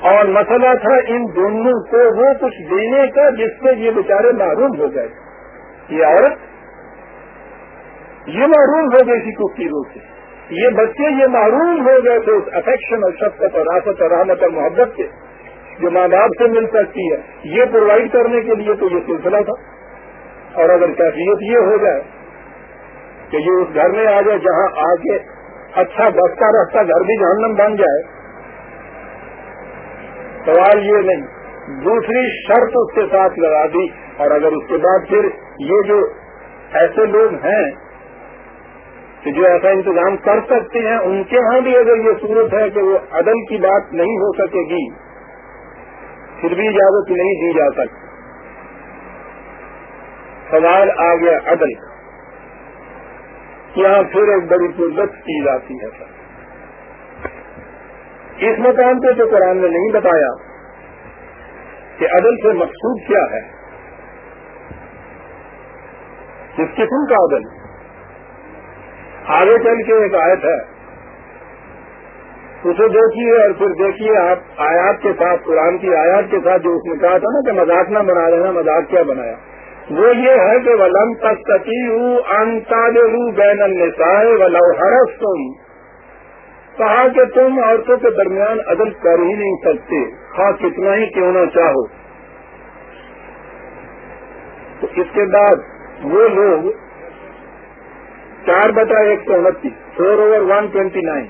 اور مسئلہ تھا ان دونوں کو وہ کچھ دینے کا جس سے یہ بیچارے معروم ہو گئے۔ یہ عورت، یہ معروم ہو گئی تھی کفتی روپ سے۔ یہ بچے یہ معروم ہو گئے تھے اس افیکشن اور شفقت اور راست اور رحمت اور محبت کے جو ماں باپ سے مل سکتی ہے، یہ پرووائڈ کرنے کے لیے تو یہ سلسلہ تھا۔ اور اگر کیفیت یہ ہو جائے کہ یہ اس گھر میں آ جائے جہاں آ کے اچھا بستا رستہ گھر بھی جہنم بن جائے، سوال یہ نہیں، دوسری شرط اس کے ساتھ لگا دی۔ اور اگر اس کے بعد پھر یہ جو ایسے لوگ ہیں کہ جو ایسا انتظام کر سکتے ہیں، ان کے ہاں بھی اگر یہ صورت ہے کہ وہ عدل کی بات نہیں ہو سکے گی پھر بھی اجازت نہیں دی جا سکتی۔ سوال آ گیا عدل کا۔ یہاں پھر ایک بڑی قربت کی جاتی ہے سر؟ اس مقام پہ تو قرآن نے نہیں بتایا کہ عدل سے مقصود کیا ہے۔ کس قسم کا عدل؟ آگے چل کے ایک آیت ہے۔ اسے دیکھیے اور پھر دیکھیے آپ آیات کے ساتھ، قرآن کی آیات کے ساتھ جو اس نے کہا تھا نا کہ مذاق نہ بنا لینا، مذاق کیا بنایا؟ وہ یہ ہے کہ ولم تستی انتا بین النسائے ولو ہرس تم کہا کہ تم عورتوں کے درمیان عدل کر ہی نہیں سکتے، خاص کتنا ہی کیوں نہ چاہو۔ تو اس کے بعد وہ لوگ چار بٹا ایک سو انتیس four over one twenty nine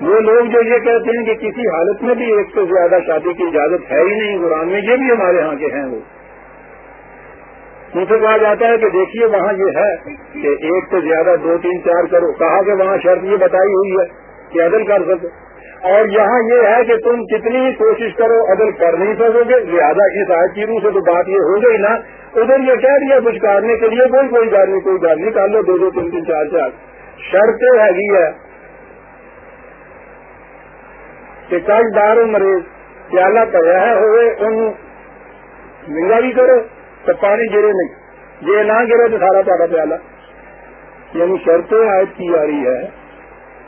وہ لوگ جو یہ کہتے ہیں کہ کسی حالت میں بھی ایک سے زیادہ شادی کی اجازت ہے ہی نہیں، قرآن میں یہ بھی ہمارے ہاں کے ہیں وہ۔ ان سے کہا جاتا ہے کہ دیکھیے وہاں یہ ہے کہ ایک سے زیادہ دو تین چار کرو۔ کہا کہ وہاں شرط یہ بتائی ہوئی ہے کہ عدل کر سکو۔ اور یہاں یہ ہے کہ تم کتنی ہی کوشش کرو، عدل کر نہیں سکو گے۔ لہٰذا اس چیروں سے تو بات یہ ہو گئی نا۔ ادھر یہ کہہ دیا کچھ کرنے کے لیے، کوئی کوئی گھر نہیں کوئی گھر نہیں کر لو، دو دو تین تین چار چار۔ شرط ہے۔ کہ کل دار مریض پیالہ پڑا ہوئے ان منگا بھی کرو، تو پانی گرے نہیں۔ یہ نہ گرے تو سارا پاڑا پیالہ۔ یعنی شرطیں عائد کی جا رہی ہے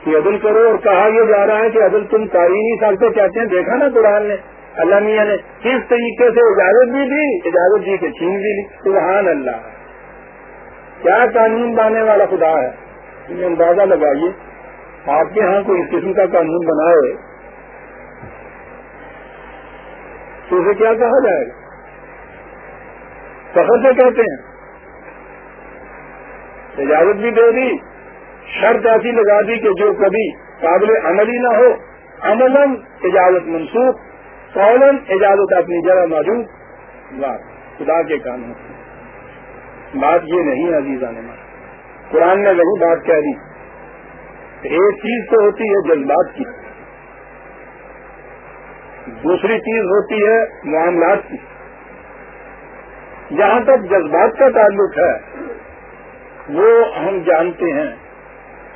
کہ عدل کرو اور کہا یہ جا رہا ہے کہ عدل تم کر ہی نہیں سکتے کہتے ہیں، دیکھا نا قرآن نے، اللہ میاں نے کس طریقے سے اجازت بھی دی، اجازت دی کہ چھین بھی لی۔ سبحان اللہ۔ کیا قانون بانے والا خدا ہے؟ اندازہ لگائیے، آپ کے ہاں کوئی اس قسم کا قانون بنائے تو اسے کیا کہا جائے؟ گا سفر سے کہتے ہیں۔ اجازت بھی دے دی، شرط ایسی لگا دی کہ جو کبھی قابل عمل ہی نہ ہو امن اجازت منسوخ، فوراً اجازت اپنی جگہ موجود۔ بات خدا کے قانون بات یہ نہیں عزیزہ نے قرآن نے وہی بات کہہ دی۔ ایک چیز تو ہوتی ہے جذبات کی۔ دوسری چیز ہوتی ہے معاملات کی۔ جہاں تک جذبات کا تعلق ہے، وہ ہم جانتے ہیں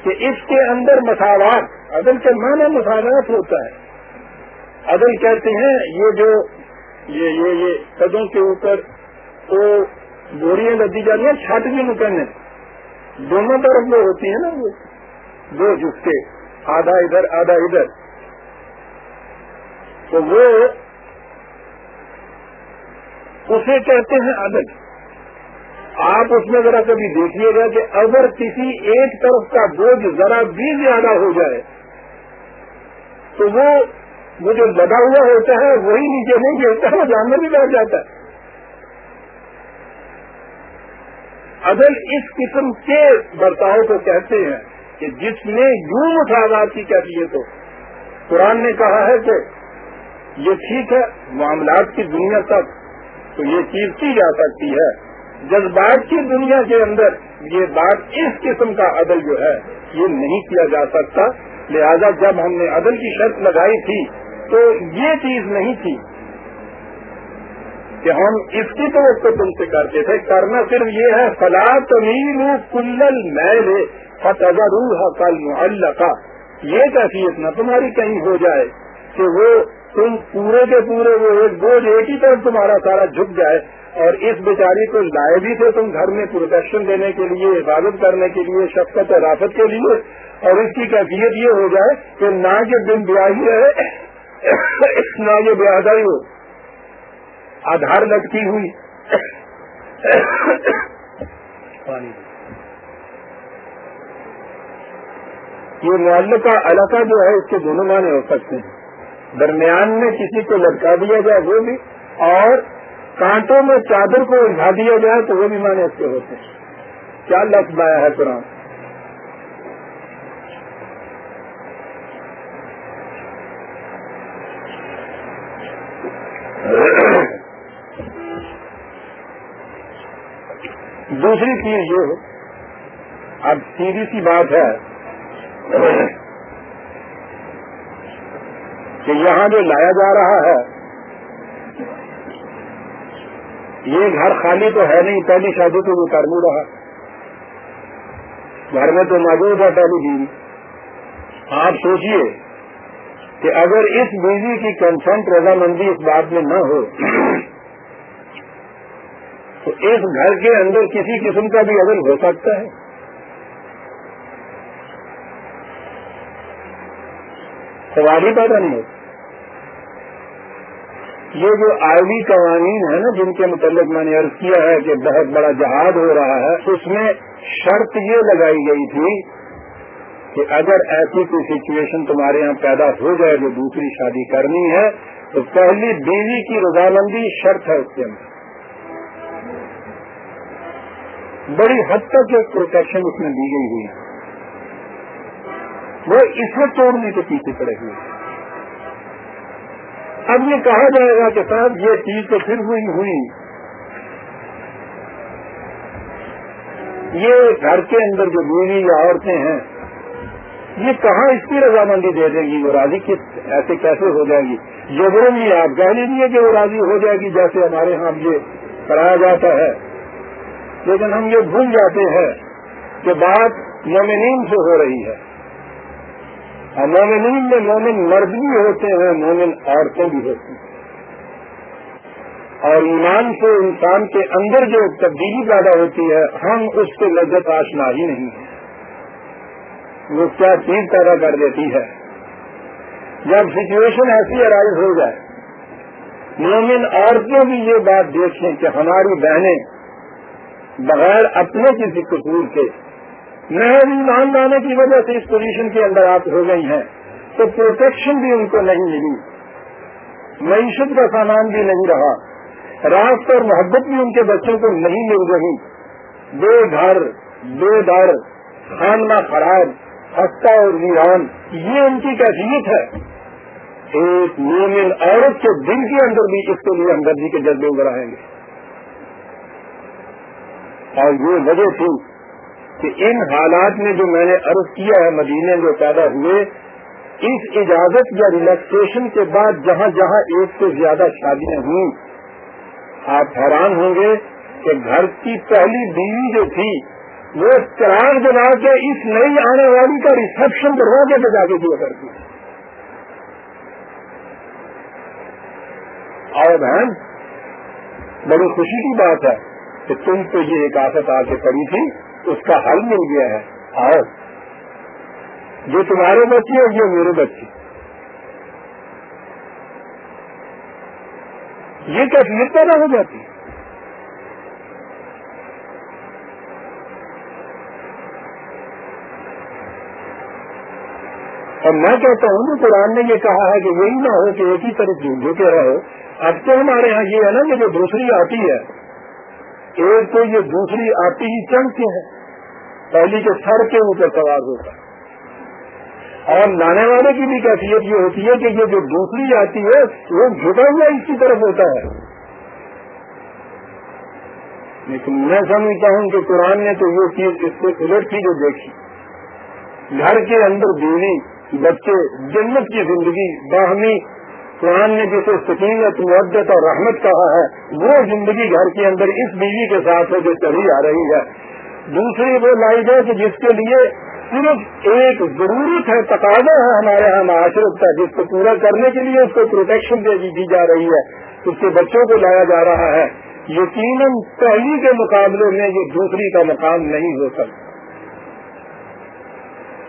کہ اس کے اندر مساوات عدل کے معنی مساوات ہوتا ہے۔ عدل کہتے ہیں، یہ جو، یہ یہ یہ قدوں کے اوپر وہ بوریاں لدی جاتی ہیں چھٹ بھی مکمل دونوں طرف وہ ہوتی ہیں نا، وہ دو جسے آدھا ادھر آدھا ادھر۔ تو وہ اسے کہتے ہیں عدل۔ آپ اس میں ذرا کبھی دیکھیے گا کہ اگر کسی ایک طرف کا بوجھ ذرا بھی زیادہ ہو جائے تو وہ وہ جو لگا ہوا ہوتا ہے، وہی نیچے نہیں گرتا ہے وہ جانور بھی بیٹھ جاتا ہے۔ عدل اس قسم کے برتاؤ کو کہتے ہیں کہ جس میں یوں مساوات کی کیفیت ہو۔ قرآن نے کہا ہے کہ یہ ٹھیک ہے، معاملات کی دنیا تک تو یہ چیز کی جا سکتی ہے۔ جذبات کی دنیا کے اندر یہ بات اس قسم کا عدل جو ہے، یہ نہیں کیا جا سکتا۔ لہذا جب ہم نے عدل کی شرط لگائی تھی، تو یہ چیز نہیں تھی کہ ہم اس کی تو تم سے کرتے تھے۔ کرنا صرف یہ ہے، فلا تمین کلل میل فتح روح کل کا یہ کیفیت نہ تمہاری کہیں ہو جائے کہ وہ تم پورے کے پورے وہ ایک بوجھ ایک ہی طرف تمہارا سارا جھک جائے اور اس بیچاری کو لائے بھی تھے تم گھر میں پروٹیکشن دینے کے لیے، حفاظت کرنے کے لیے، شفقت اور رافت کے لیے اور اس کی کیفیت یہ ہو جائے کہ نہ یہ دن بیاہی رہے، نہ یہ بیاداری ہو۔ آدھار لٹکی ہوئی۔ یہ معلق کا علاقہ جو ہے، اس کے دونوں معنی ہو سکتے ہیں۔ درمیان میں کسی کو لٹکا دیا جائے وہ بھی، اور کانٹوں میں چادر کو اٹھا دیا جائے تو وہ بھی مانے اس کے ہوتے ہیں۔ کیا لفظ آیا ہے قرآن؟ دوسری چیز یہ اب سیدھی سی بات ہے کہ یہاں جو لایا جا رہا ہے، یہ گھر خالی تو ہے نہیں، پہلی شادی تو وہ کر نہیں رہا۔ گھر میں تو موجود ہے پہلی بیوی۔ آپ سوچئے کہ اگر اس بیوی کی کنسنٹ رضامندی اس بات میں نہ ہو، تو اس گھر کے اندر کسی قسم کا بھی عدل ہو سکتا ہے۔ سوال ہی پیدا نہیں۔ ہوتا یہ جو آئلی قوانین ہے نا جن کے متعلق میں نے عرض کیا ہے کہ بہت بڑا جہاد ہو رہا ہے، اس میں شرط یہ لگائی گئی تھی کہ اگر ایسی کوئی سچویشن تمہارے یہاں پیدا ہو جائے جو دوسری شادی کرنی ہے، تو پہلی بیوی کی رضامندی شرط ہے اس کے اندر۔ بڑی حد تک ایک پروٹیکشن اس میں دی گئی ہوئی ہے۔ وہ اسے توڑنے کے پیچھے پڑے ہوئے۔ اب یہ کہا جائے گا کہ صاحب یہ چیز تو پھر ہوئی ہوئی۔ یہ گھر کے اندر جو بیوی یا عورتیں ہیں، یہ کہاں اس کی رضامندی دے دیں گی؟ وہ راضی کس ایسے کیسے ہو جائے گی؟ جبرن یہ آپ کہہ لیجیے کہ وہ راضی ہو جائے گی جیسے ہمارے یہاں یہ کرایا جاتا ہے۔ لیکن ہم یہ بھول جاتے ہیں کہ بات مومنین سے ہو رہی ہے۔ مومنین میں مومن مرد بھی ہوتے ہیں، مومن عورتیں بھی ہوتی ہیں۔ اور ایمان سے انسان کے اندر جو تبدیلی پیدا ہوتی ہے، ہم اس سے لذت آشنا ہی نہیں ہے وہ کیا چیز پیدا کر دیتی ہے؟ جب سچویشن ایسی ارائز ہو جائے، مومن عورتیں بھی یہ بات دیکھیں کہ ہماری بہنیں بغیر اپنے کسی قصور کے محض ایمان لانے کی وجہ سے اس پوزیشن کے اندر آپ ہو گئی ہیں، تو پروٹیکشن بھی ان کو نہیں ملی۔ معیشت کا سامان بھی نہیں رہا۔ راست اور محبت بھی ان کے بچوں کو نہیں مل رہی۔ بے گھر بے در، خانہ خراب ہفتہ اور ویران، یہ ان کی کیفیت ہے۔ ایک مومن عورت کے دل کے اندر بھی اس کے لیے ہمدردی کے جذبے ابھر آئیں گے۔ اور یہ وجہ تھی کہ ان حالات میں جو میں نے عرض کیا ہے مدینے جو پیدا ہوئے، اس اجازت یا ریلیکسیشن کے بعد جہاں جہاں ایک سے زیادہ شادیاں ہوئی آپ حیران ہوں گے کہ گھر کی پہلی بیوی جو تھی، وہ چراغ جلا کے اس نئی آنے والی کا ریسپشن دروازے پہ جا کے دیا کرتی۔ اور بہن، بڑی خوشی کی بات ہے کہ تم تو یہ ایک آفت آ کے پڑی تھی اس کا حل مل گیا ہے۔ آؤ۔ جو تمہارے بچے اور جو میرے بچے۔ یہ کیفیت پیدا ہو جاتی۔ اور میں کہتا ہوں کہ قرآن نے یہ کہا ہے کہ یہی نہ ہو کہ ایک ہی طرف جھوٹے رہو۔ اب تو ہمارے یہاں یہ ہے نا کہ جو دوسری آتی ہے ایک تو یہ دوسری آتی ہی چند کے ہے پہلی کے سر کے اوپر سوار ہوتا۔ ہے اور لانے والے کی بھی کیفیت یہ ہوتی ہے کہ یہ جو دوسری آتی ہے، وہ جھکا ہوا اس کی طرف ہوتا ہے۔ لیکن میں سمجھتا ہوں کہ قرآن نے تو یہ چیز اس سے الٹ کی جو دیکھی۔ گھر کے اندر بیوی، بچے، جنت کی زندگی، باہمی قرآن نے جسے سکینت معدت اور رحمت کہا ہے، وہ زندگی گھر کے اندر اس بیوی کے ساتھ ہے جو چلی آ رہی ہے۔ دوسری وہ لائی جائے کہ جس کے لیے صرف ایک ضرورت ہے، تقاضا ہے ہمارے یہاں معاشرت کا، جس کو پورا کرنے کے لیے اس کو پروٹیکشن دے دی جا رہی ہے۔ اس کے بچوں کو لایا جا رہا ہے۔ یقیناً پہلی کے مقابلے میں یہ دوسری کا مقام نہیں ہو سکتا۔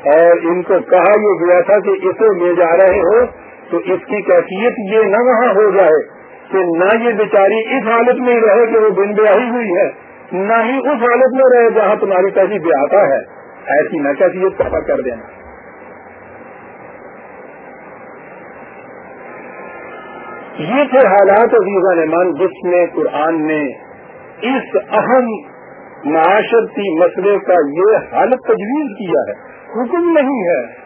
اور ان کو کہا یہ گیا تھا کہ اسے لے جا رہے ہو۔ تو اس کی کیفیت یہ نہ وہاں ہو جائے کہ نہ یہ بیچاری اس حالت میں رہے کہ وہ بن بیاہی ہوئی ہے، نہ ہی اس حالت میں رہے جہاں تمہاری پہلی بیاہتا ہے۔ ایسی نہ کیفیت پتا کر دینا۔ یہ تھے حالات عزیزہ نمان جس میں قرآن نے اس اہم معاشرتی مسئلے کا یہ حالت تجویز کیا ہے۔ حکم نہیں ہے۔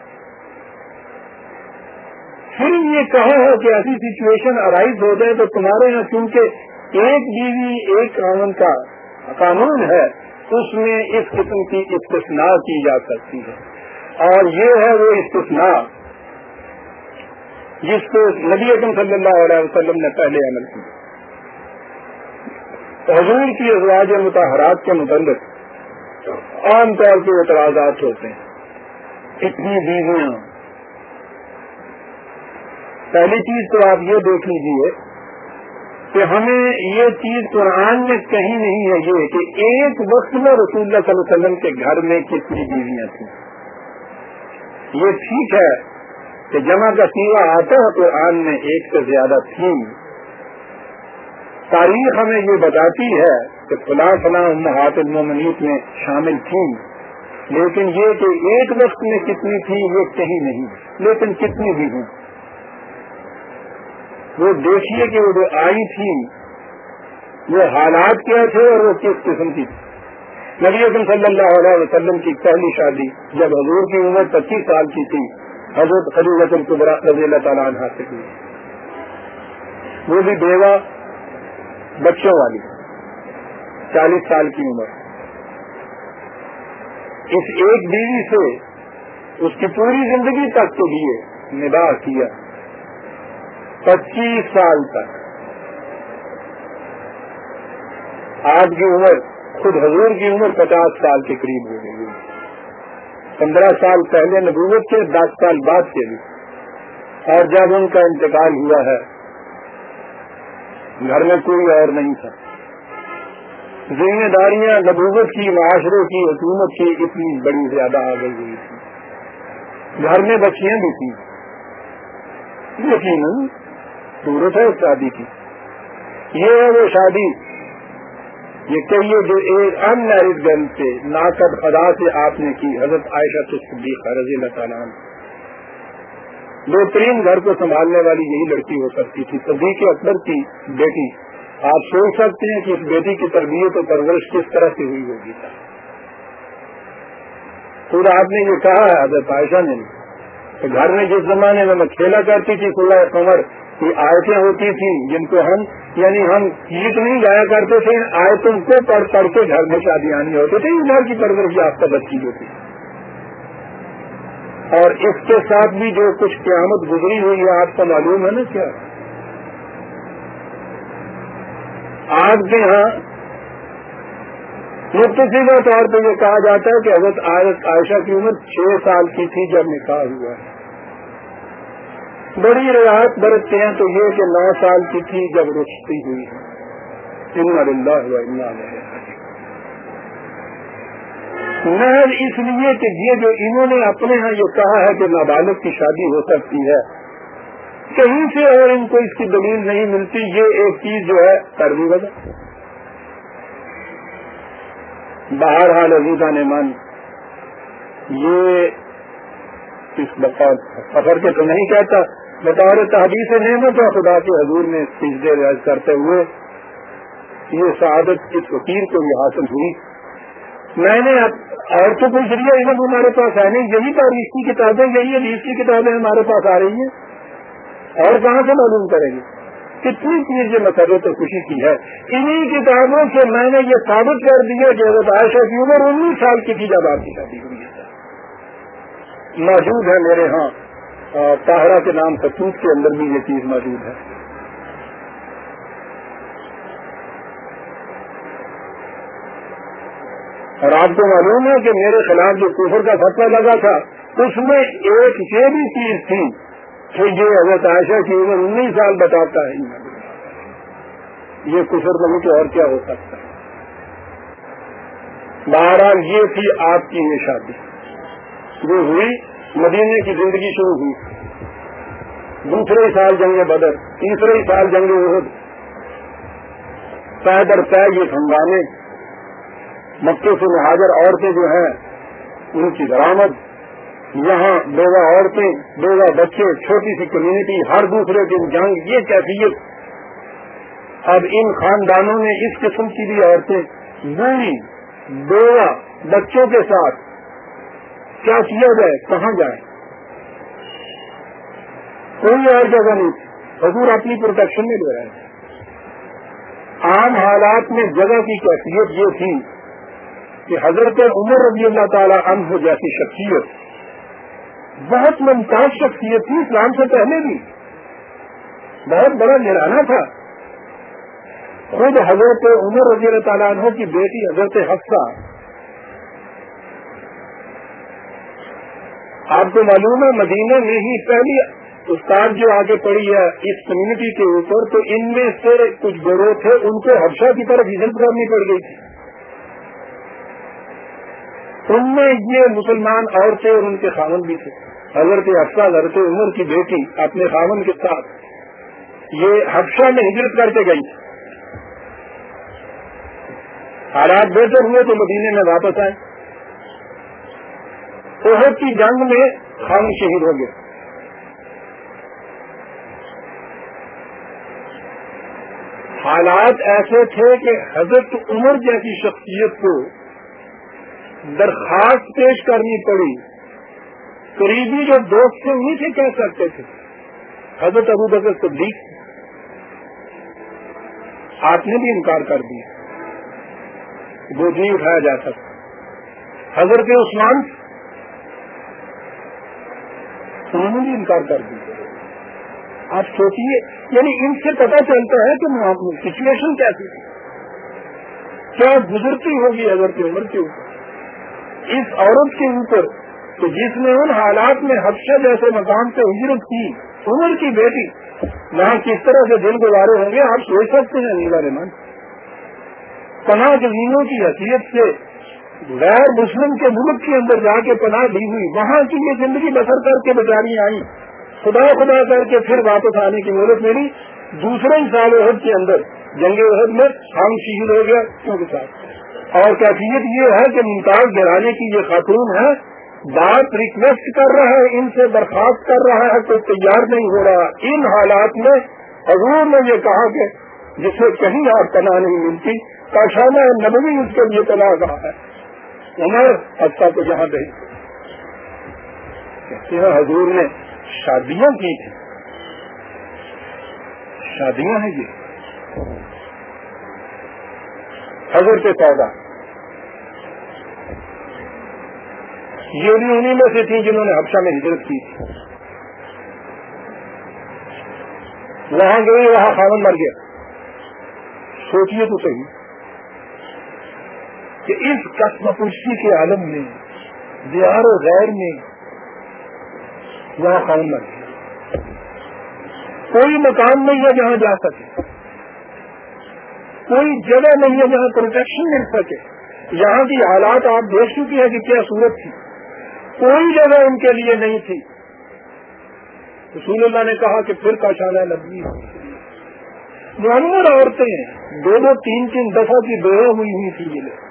پھر یہ کہا ہے کہ ایسی سچویشن ارائز ہو جائے تو تمہارے یہاں کیونکہ ایک بیوی، ایک قانون کا قانون ہے، اس میں اس قسم کی استثناء کی جا سکتی ہے۔ اور یہ ہے وہ استثناء جس کو نبی اکم صلی اللہ علیہ وسلم نے پہلے عمل کی۔ حضور کی ازواج متحرات کے متعلق عام طور پہ اعتراضات ہوتے ہیں۔ اتنی بیویاں پہلی چیز تو آپ یہ دیکھ لیجیے کہ ہمیں یہ چیز قرآن میں کہیں نہیں ہے یہ کہ ایک وقت میں رسول اللہ صلی اللہ علیہ وسلم کے گھر میں کتنی بیویاں تھیں۔ یہ ٹھیک ہے کہ جمع کا سیوا آتا ہے قرآن میں ایک سے زیادہ تھی تاریخ ہمیں یہ بتاتی ہے کہ فلاں فلاں محاط المنیت میں شامل تھیں۔ لیکن یہ کہ ایک وقت میں کتنی تھی یہ کہیں نہیں۔ لیکن کتنی بھی ہوں۔ وہ دیکھیے کہ وہ جو آئی تھی، وہ حالات کیا تھے اور وہ کس قسم کی تھی۔ نبی اعظم صلی اللہ علیہ وسلم کی پہلی شادی جب حضور کی عمر پچیس سال کی تھی، حضرت خلیل القبرا رضی اللہ تعالیٰ عنہ سے ہوئی۔ وہ بھی بیوہ بچوں والی چالیس سال کی عمر۔ اس ایک بیوی سے اس کی پوری زندگی تک کے لیے نباہ کیا۔ پچیس سال تک۔ آج کی عمر، خود حضور کی عمر پچاس سال کے قریب ہو گئی پندرہ سال پہلے نبوت کے، دس سال بعد کے بھی۔ اور جب ان کا انتقال ہوا ہے، گھر میں کوئی اور نہیں تھا۔ ذمہ داریاں نبوت کی، معاشرے کی، حکومت کی اتنی بڑی زیادہ آ گئی ہوئی تھی۔ گھر میں بچیاں بھی تھیں۔ یقیناً ضرورت ہے اس شادی کی۔ یہ ہے وہ شادی۔ یہ کہیے جو ایک ان میرڈ گن سے ناقد خدا سے آپ نے کی، حضرت عائشہ تو صدیق رضی اللہ تعالیٰ ترین گھر کو سنبھالنے والی یہی لڑکی ہو سکتی تھی۔ صدیق اکبر کی بیٹی۔ آپ سوچ سکتے ہیں کہ اس بیٹی کی تربیت و پرورش کس طرح سے ہوئی ہوگی۔ خود آپ نے یہ کہا ہے حضرت عائشہ نے کہ گھر میں جس زمانے میں میں کھیلا کرتی تھی خلا کمر آیتیں ہوتی تھیں، جن کو ہم یعنی ہم گیت نہیں گایا کرتے تھے، آیتوں کو پڑھ پڑھ کے گھر میں شادی آنی ہوتے تھے گھر کی پرورش آپ کا بچی ہوتی اور اس کے ساتھ بھی جو کچھ قیامت گزری ہوئی ہے، آپ کو معلوم ہے نا کیا؟ آج کے یہاں مختصر طور پہ یہ کہا جاتا ہے کہ حضرت عائشہ کی عمر چھ سال کی تھی جب نکاح ہوا۔ ہے بڑی رعایت برتتے ہیں تو یہ کہ نو سال کی تھی جب رخصتی ہوئی۔ محض اس لیے کہ یہ جو انہوں نے اپنے ہاں یہ کہا ہے کہ نابالغ کی شادی ہو سکتی ہے، کہیں سے اور ان کو اس کی دلیل نہیں ملتی، یہ ایک چیز جو ہے کر دی وجہ۔ باہر حال عزیزہ نے من، یہ اس سفر کے تو نہیں کہتا بطور تحدیث نعمت ہے، خدا کے حضور میں سجدے رائج کرتے ہوئے یہ شہادت اس فقیر کو بھی حاصل ہوئی۔ میں نے اور تو کوئی ذریعہ علم ہمارے پاس ہے نہیں یہی تاریخ کی کتابیں، یہی حدیث کی کتابیں ہمارے پاس آ رہی ہیں۔ اور کہاں سے معلوم کریں گے؟ کتنی چیز یہ مسرت اور خوشی کی ہے انہی کتابوں سے میں نے یہ ثابت کر دیا کہ حضرت عائشہ کی عمر انیس سال کی تھی جب آپ کی شادی ہوئی ہے۔ موجود ہے میرے ہاں۔ طاہرہ کے نام ستوت کے اندر بھی یہ چیز موجود ہے۔ اور آپ کو معلوم ہے کہ میرے خلاف جو کفر کا فتوا لگا تھا، اس میں ایک یہ بھی چیز تھی کہ یہ حضرت عائشہ کی عمر انیس سال بتاتا ہے۔ یہ کفر نہیں کہ اور کیا ہو سکتا ہے۔ بہرحال یہ تھی آپ کی یہ شادی۔ جو ہوئی مدینے کی زندگی شروع ہوئی۔ دوسرے سال جنگ بدر، تیسرے سال جنگ عہد پہ در پہ یہ ہنگامے۔ مکے سے مہاجر عورتیں جو ہیں، ان کی درامد یہاں بیوہ عورتیں بیوہ بچے، چھوٹی سی کمیونٹی، ہر دوسرے دن جنگ، یہ کیفیت۔ اب ان خاندانوں نے اس قسم کی بھی عورتیں۔ یعنی بوڑھی بیوہ بچوں کے ساتھ کیا کیا جائے؟ کہاں جائے؟ کوئی اور جگہ نہیں حضور اپنی پروٹیکشن میں دے رہے ہیں عام حالات میں جگہ کی کیفیت یہ تھی کہ حضرت عمر رضی اللہ تعالی عنہ جیسی شخصیت، بہت ممتاز شخصیت تھی اسلام سے پہلے بھی۔ بہت بڑا نرانا تھا۔ خود حضرت عمر رضی اللہ تعالیٰ عنہ کی بیٹی حضرت حفصہ آپ کو معلوم ہے، مدینہ میں ہی پہلی استاد جو آگے پڑی ہے اس کمیونٹی کے اوپر، تو ان میں سے کچھ گروہ تھے، ان کو حفشہ کی طرف ہجرت کرنی پڑ گئی تھی۔ ان میں یہ مسلمان عورتیں اور ان کے خامن بھی تھے۔ حضرت افسا حضرت عمر کی بیٹی اپنے خامن کے ساتھ یہ حفشہ میں ہجرت کر کے گئی۔ حالات بہتر ہوئے تو مدینے میں واپس آئے۔ عہد کی جنگ میں خامن شہید ہو گیا حالات ایسے تھے کہ حضرت عمر جیسی شخصیت کو درخواست پیش کرنی پڑی۔ قریبی جو دوست تھے انہیں سے کہہ سکتے تھے۔ حضرت ابو بکر صدیق، آپ نے بھی انکار کر دیا۔ بوجھ جی نہیں اٹھایا جا سکتا حضرت عثمان انہوں انکار کر دیا آپ سوچیے یعنی ان سے پتا چلتا ہے کہ سچویشن کیسی تھی۔ کیا گزرتی ہوگی حضرت عمر کے اوپر؟ اس عورت کے اوپر تو جس نے ان حالات میں حفشہ جیسے مقام سے ہجرت کی، عمر کی بیٹی وہاں کس طرح سے دن گزارے ہوں گے، آپ سوچ سکتے ہیں نیلا رحمان پناہ زمینوں کی حیثیت سے غیر مسلم کے ملک کے اندر جا کے پناہ دی ہوئی، وہاں کی یہ زندگی بسر کر کے بچاری آئی خدا خدا کر کے پھر واپس آنے کی مہلت ملی۔ دوسرے ہی سال عہد کے اندر، جنگ عہد میں ہم شہید ہو گیا کے ساتھ۔ اور کیفیت یہ ہے کہ ممتاز گرانے کی یہ خاتون ہے، بات ریکویسٹ کر رہا ہے، ان سے درخواست کر رہا ہے، کوئی تیار نہیں ہو رہا۔ ان حالات میں حضور نے یہ کہا کہ جسے کہیں اور پناہ نہیں ملتی، کاشانہ نبوی اس کے لیے تلا رہا ہے۔ عمر اچھا تو جہاں گئی کہتے ہیں حضور نے، شادیاں کی تھی شادیاں ہیں یہ۔ حضور کے پودا یہ بھی انہیں میں سے تھی جنہوں نے حفشہ میں ہجرت کی۔ تھی وہاں گئی، وہاں خامن مر گیا۔ سوچیے تو صحیح۔ کہ اس قسم کے عالم میں دیار و غیر میں وہاں قوم نہ کوئی مقام نہیں ہے جہاں جا سکے۔ کوئی جگہ نہیں ہے جہاں پروٹیکشن مل سکے۔ یہاں کی حالات آپ دیکھ چکی ہیں کہ کیا صورت تھی۔ کوئی جگہ ان کے لیے نہیں تھی۔ رسول اللہ نے کہا کہ پھر کا شانہ لگی معمر یعنی عورتیں، دو دو تین تین دفعہ کی دوڑیں ہوئی ہوئی تھی یہ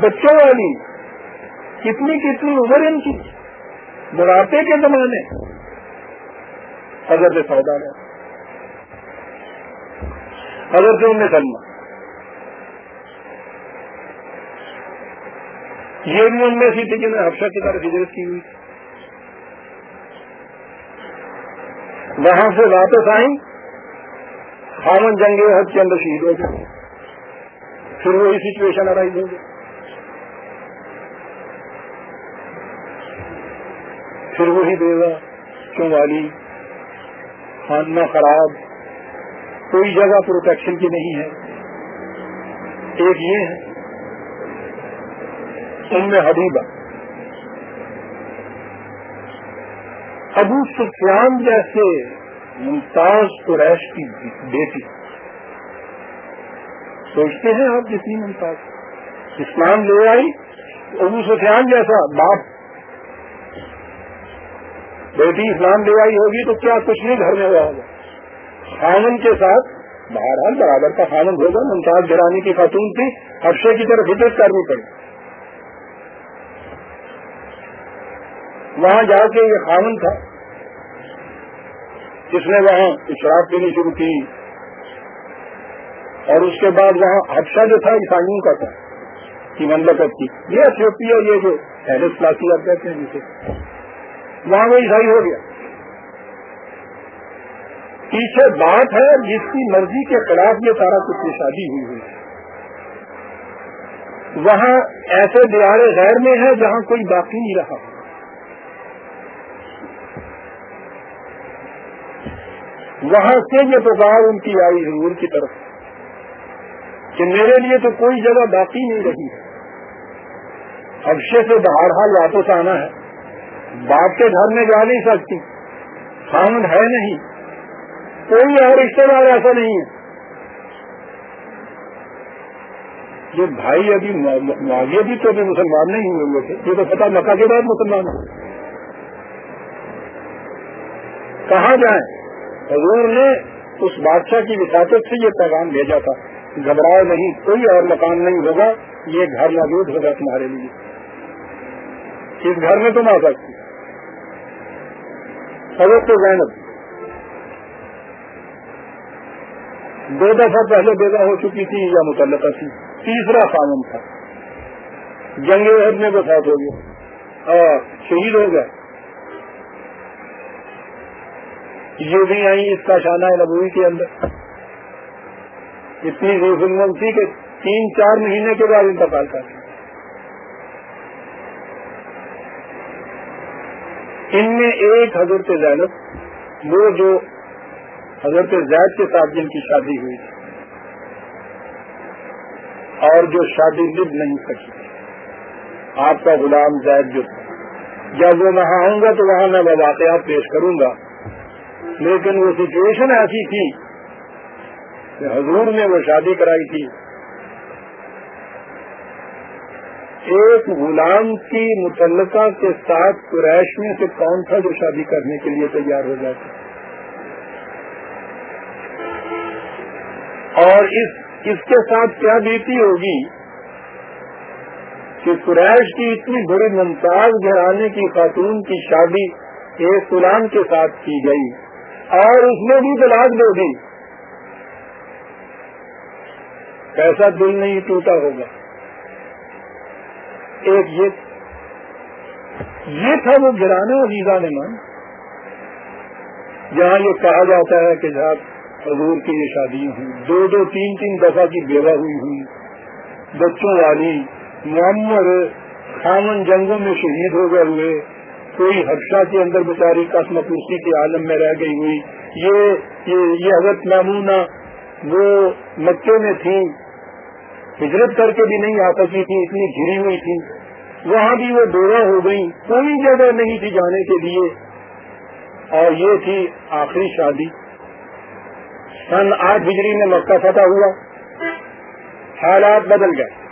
بچوں والی، کتنی کتنی عمر ان کی؟ بڑھاپے کے زمانے۔ حضرت سودا نے حضرت ام سلمہ۔ یہ بھی ان میں سی تھی جنہیں حفشہ کی طرف ہجرت کی ہوئی۔ وہاں سے واپس آئیں۔ خامن جنگ حد کے اندر شہید ہو گئے۔ پھر وہی سچویشن ارائیز ہو گئی پھر وہی بیوہ، کیوں والی؟ خانہ خراب، کوئی جگہ پروٹیکشن کی نہیں ہے۔ ایک یہ ہے ان میں حبیبہ۔ ابو سفیان جیسے ممتاز قریش کی بیٹی۔ سوچتے ہیں آپ جتنی ممتاز۔ اسلام لے آئی، ابو سفیان جیسا باپ۔ بیٹی اسلام لے آئی ہوگی تو کیا کچھ نہیں گھر میں ہوا ہوگا؟ خامن کے ساتھ، بہرحال برابر کا خامن ہوگا، ممتاز گرانی کی خاتون تھی حفشے کی طرف ہجرت کرنی پڑی۔ وہاں جا کے یہ خامن تھا۔ جس نے وہاں شراب پینی شروع کی۔ اور اس کے بعد وہاں حفشہ جو تھا، عیسائیوں کا تھا، کی مملکت کی۔ یہ ایتھوپیا یہ جو ہیلس کلاسی آپ کہتے ہیں جسے۔ وہاں وہ عیسائی ہو گیا۔ پیچھے بات ہے جس کی مرضی کے خلاف یہ سارا کچھ شادی ہوئی ہوئی ہے۔ وہاں ایسے دیارے غیر میں ہے جہاں کوئی باقی نہیں رہا۔ وہاں سے یہ پکار ان کی آئی حضور کی طرف کہ میرے لیے تو کوئی جگہ باقی نہیں رہی ہے۔ حفشے سے بہار حال واپس آنا ہے۔ باپ کے گھر میں جا نہیں سکتی خامد ہے نہیں، کوئی اور رشتے دار ایسا نہیں ہے۔ یہ بھائی ابھی معاویہ بھی تو ابھی مسلمان نہیں ہوئے تھے، یہ تو پتا مکہ کے بعد مسلمان ہوئے۔ کہاں جائیں؟ حضور نے اس بادشاہ کی وساطت سے یہ پیغام بھیجا تھا۔ گھبراؤ نہیں، کوئی اور مکان نہیں ہوگا، یہ گھر موجود ہوگا تمہارے لیے۔ اس گھر میں تم آ سکتی حضرت زینب. دو دفعہ پہلے بیگا ہو چکی تھی یا متعلقہ تھی. تیسرا قانون تھا. جنگ عہد میں بسات ہو گیا. اور شہید ہو گئے یہ بھی آئی اس کا شانہ نبوی کے اندر. اتنی ظلم تھی کہ تین چار مہینے کے بعد انتقال کر ان میں ایک حضرت زینب، وہ جو حضرت زید کے ساتھ جن کی شادی ہوئی تھی، اور جو شادی لب نہیں سکی آپ کا غلام زید جو جب وہ وہاں آؤں گا تو وہاں میں وہ واقعات پیش کروں گا۔ لیکن وہ سچویشن ایسی تھی کہ حضور نے وہ شادی کرائی تھی۔ ایک غلام کی متعلقہ کے ساتھ قریش میں سے کون تھا جو شادی کرنے کے لیے تیار ہو جاتا؟ اور اس اس کے ساتھ کیا بیتی ہوگی کہ قریش کی اتنی بڑی ممتاز گھرانے کی خاتون کی شادی ایک غلام کے ساتھ کی گئی اور اس میں بھی تلاش دے دی۔ کیسا دل نہیں ٹوٹا ہوگا۔ ایک یہ یہ تھا وہ گرانے ویزا نے من جہاں یہ کہا جاتا ہے کہ جہاں حضور کی یہ شادیاں ہوئی۔ دو دو تین تین دفعہ کی بیوہ ہوئی ہوئی۔ بچوں والی، معمر خامن جنگوں میں شہید ہو گئے ہوئے۔ کوئی حدشہ کے اندر بیچاری قسم کرسی کے عالم میں رہ گئی ہوئی۔ یہ یہ حضرت معمونہ وہ مکے میں تھی ہجرت کر کے بھی نہیں آ سکی تھی، اتنی گری ہوئی تھی۔ وہاں بھی وہ ڈورا ہو گئی۔ کوئی جگہ نہیں تھی جانے کے لیے۔ اور یہ تھی آخری شادی۔ سن آٹھ ہجری میں مکہ فتح ہوا۔ حالات بدل گئے۔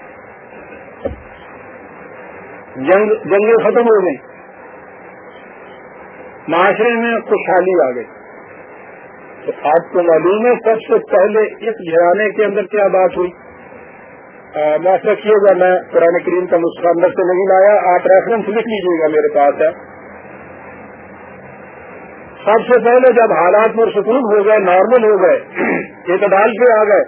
جنگ جنگیں ختم ہو گئی۔ معاشرے میں خوشحالی آ گئی۔ تو آپ کو معلوم ہے، سب سے پہلے اس گھرانے کے اندر کیا بات ہوئی؟ معاف رکھیے گا، میں قرآن کریم کا نسخہ اندر سے نہیں لایا، آپ ریفرنس لکھ لیجیے گا میرے پاس ہے۔ سب سے پہلے جب حالات پرسکون ہو گئے نارمل ہو گئے، اعتدال پہ آ گئے،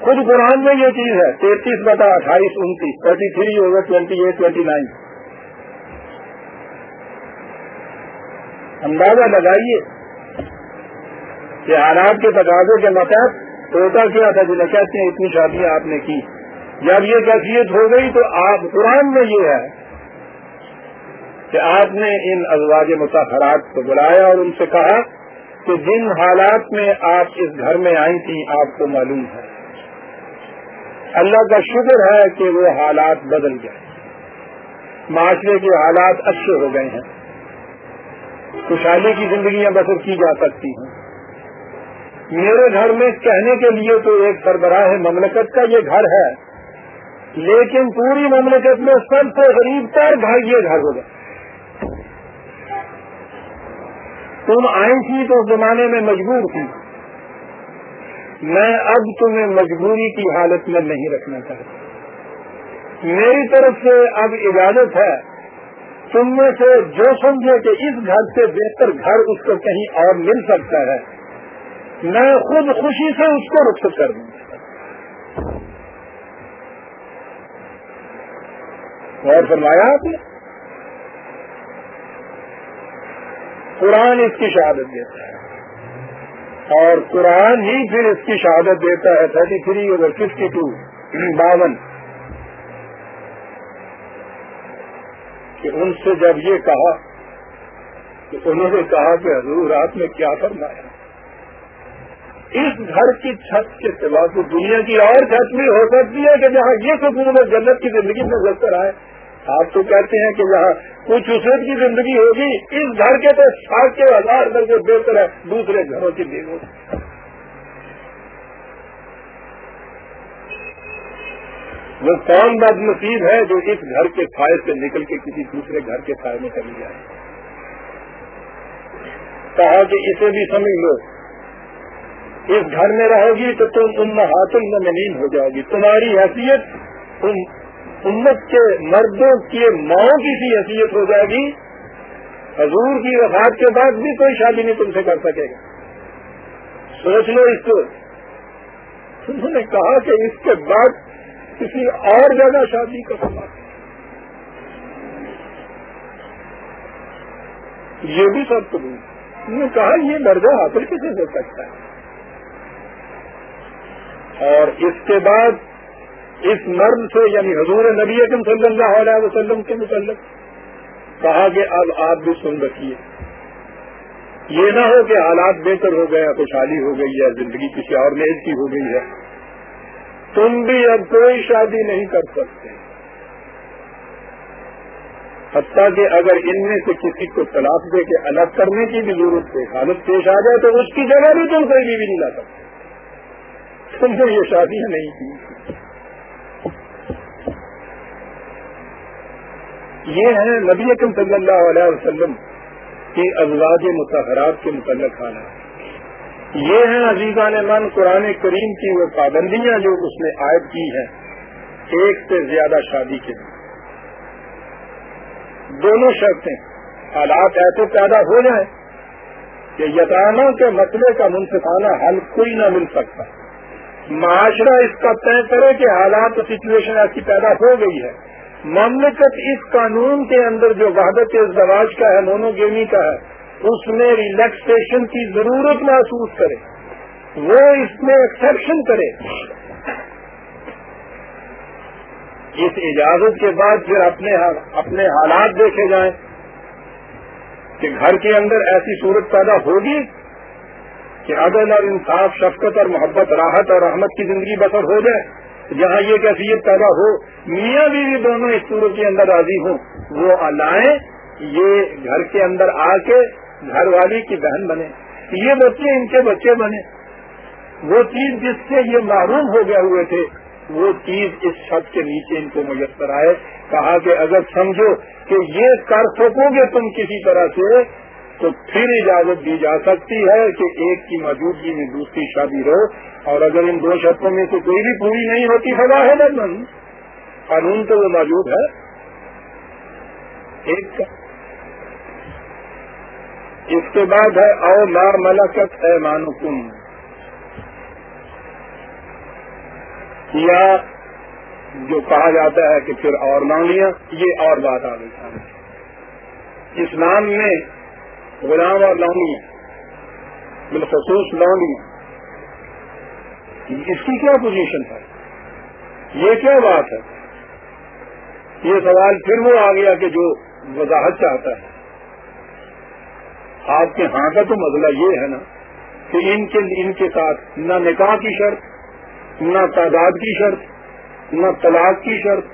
خود قرآن میں یہ چیز ہے، تینتیس بتا اٹھائیس انتیس تھرٹی تھری ہو گئے ٹوینٹی ایٹ ٹوینٹی نائن اندازہ لگائیے کہ حالات کے تقاضے کے متحد ہوتا کیا تھا جنہیں کہتے ہیں اتنی شادیاں آپ نے کی۔ جب یہ کیفیت ہو گئی تو آپ، قرآن میں یہ ہے کہ آپ نے ان ازواج متاثرات کو بلایا اور ان سے کہا کہ جن حالات میں آپ اس گھر میں آئی تھی آپ کو معلوم ہے۔ اللہ کا شکر ہے کہ وہ حالات بدل گئے۔ معاشرے کے حالات اچھے ہو گئے ہیں۔ خوشحالی کی زندگیاں بسر کی جا سکتی ہیں۔ میرے گھر میں کہنے کے لیے تو ایک سربراہ مملکت کا یہ گھر ہے، لیکن پوری مملکت میں سب سے غریب تر گھر یہ گھر ہوگا تم آئی تھی تو اس زمانے میں مجبور تھی۔ میں اب تمہیں مجبوری کی حالت میں نہیں رکھنا چاہتا۔ میری طرف سے اب اجازت ہے، تم میں سے جو سمجھے کہ اس گھر سے بہتر گھر اس کو کہیں اور مل سکتا ہے۔ میں خود خوشی سے اس کو رخصت کر دوں۔ اور فرمایا آپ نے، قرآن اس کی شہادت دیتا ہے۔ اور قرآن ہی پھر اس کی شہادت دیتا ہے، thirty three over fifty two باون۔ کہ ان سے جب یہ کہا کہ انہوں نے کہا کہ حضور آپ نے کیا فرمایا۔ اس گھر کی چھت کے سوا تو دنیا کی اور چھت بھی ہو سکتی ہے کہ جہاں یہ سکون جنت کی زندگی میں گزر آئے۔ آپ تو کہتے ہیں کہ یہاں کچھ اسد کی زندگی ہوگی۔ اس گھر کے تو سات کے ہزار گھر سے بہتر ہے۔ دوسرے گھروں کی دیکھو وہ کون بد نصیب ہے جو اس گھر کے سائے سے نکل کے کسی دوسرے گھر کے سائے میں چلی جائے؟ کہا کہ اسے بھی سمجھ لو۔ اس گھر میں رہو گی تو تم ان ہاتھوں میں ہو جاؤ گی۔ تمہاری حیثیت امت کے مردوں کی ماؤں کی سی حیثیت ہو جائے گی۔ حضور کی وفات کے بعد بھی کوئی شادی نہیں تم سے کر سکے گا۔ سوچ لو اس کو۔ انہوں نے کہا کہ اس کے بعد کسی اور جگہ شادی کا سوال یہ بھی سب قبول انہوں نے کہا یہ درجہ حاصل کسی ہو سکتا ہے؟ اور اس کے بعد اس مرد سے یعنی حضور نبی اکم صلی اللہ علیہ وسلم کے متعلق، کہا کہ اب آپ بھی سن رکھیے۔ یہ نہ ہو کہ حالات بہتر ہو گئے خوشحالی ہو گئی ہے زندگی کسی اور میز کی ہو گئی ہے۔ تم بھی اب کوئی شادی نہیں کر سکتے۔ حتیٰ کہ اگر ان میں سے کسی کو طلاق دے کے الگ کرنے کی بھی ضرورت ہے حالت پیش آ جائے تو اس کی جگہ بھی تم کوئی بھی نہیں لا سکتے۔ تم نے یہ شادیاں نہیں کی یہ ہے نبی اکم صلی اللہ علیہ وسلم کی ازواج متحرات کے متعلق حالات۔ یہ ہیں عزیزان من، قرآن کریم کی وہ پابندیاں جو اس نے عائد کی ہیں ایک سے زیادہ شادی کے دونوں شرطیں، حالات ایسے پیدا ہو جائیں کہ یتامہ کے مسئلے کا منصفانہ حل کوئی نہ مل سکتا۔ معاشرہ اس کا طے کرے کہ حالات سچویشن ایسی پیدا ہو گئی ہے۔ مملکت اس قانون کے اندر جو وحدت ازدواج کا ہے مونوگیمی کا ہے، اس میں ریلیکسیشن کی ضرورت محسوس کرے۔ وہ اس میں ایکسپشن کرے۔ اس اجازت کے بعد پھر اپنے اپنے حالات دیکھے جائیں کہ گھر کے اندر ایسی صورت پیدا ہوگی کہ عدل اور انصاف، شفقت اور محبت، راحت اور رحمت کی زندگی بسر ہو جائے جہاں یہ کیفیت پیدا ہو، میاں بھی دونوں اس صورت کے اندر راضی ہوں، وہ لائیں یہ گھر کے اندر آ کے گھر والی کی بہن بنے یہ بچے ان کے بچے بنے۔ وہ چیز جس سے یہ معروم ہو گئے ہوئے تھے، وہ چیز اس چھت کے نیچے ان کو میسر آئے، کہا کہ اگر سمجھو کہ یہ کر سکو گے تم کسی طرح سے تو پھر اجازت دی جا سکتی ہے کہ ایک کی موجودگی میں دوسری شادی رہو اور اگر ان دو شرطوں میں سے کوئی بھی پوری نہیں ہوتی سزا ہے درمن قانون تو وہ موجود ہے۔ ایک اس کے بعد ہے، او لا ملکت اے مانکم یا جو کہا جاتا ہے کہ پھر اور مان لیا یہ اور بات آ گئی اسلام میں غلام اور لونی بالخصوص لونی اس کی کیا پوزیشن ہے یہ کیا بات ہے؟ یہ سوال پھر وہ آ گیا کہ جو وضاحت چاہتا ہے۔ آپ کے ہاں کا تو مسئلہ یہ ہے نا کہ ان کے ان کے ساتھ نہ نکاح کی شرط، نہ تعداد کی شرط، نہ طلاق کی شرط۔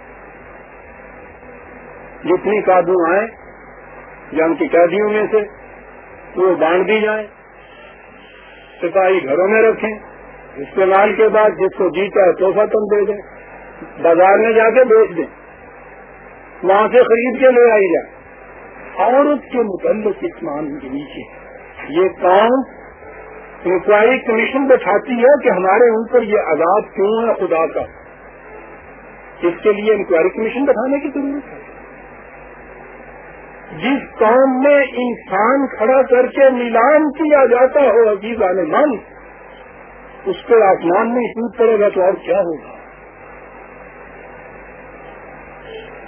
جتنی قابو آئے یا ان یعنی کی قیدیوں میں سے وہ بانٹ دی جائیں سپاہی گھروں میں رکھیں۔ استعمال کے بعد جس کو جیتا ہے توحفہ تم دے دیں۔ بازار میں جا کے بیچ دیں۔ وہاں سے خرید کے لے آئی جائے۔ عورت کے متعلق اس مان کے نیچے۔ یہ کام انکوائری کمیشن بٹھاتی ہے کہ ہمارے اوپر یہ عذاب کیوں ہے خدا کا؟ اس کے لیے انکوائری کمیشن بٹھانے کی ضرورت ہے۔ جس کام میں انسان کھڑا کر کے نیلام کیا جاتا ہو عزیز عالم من اس کو آسمان میں سوٹ پڑے گا تو اور کیا ہوگا؟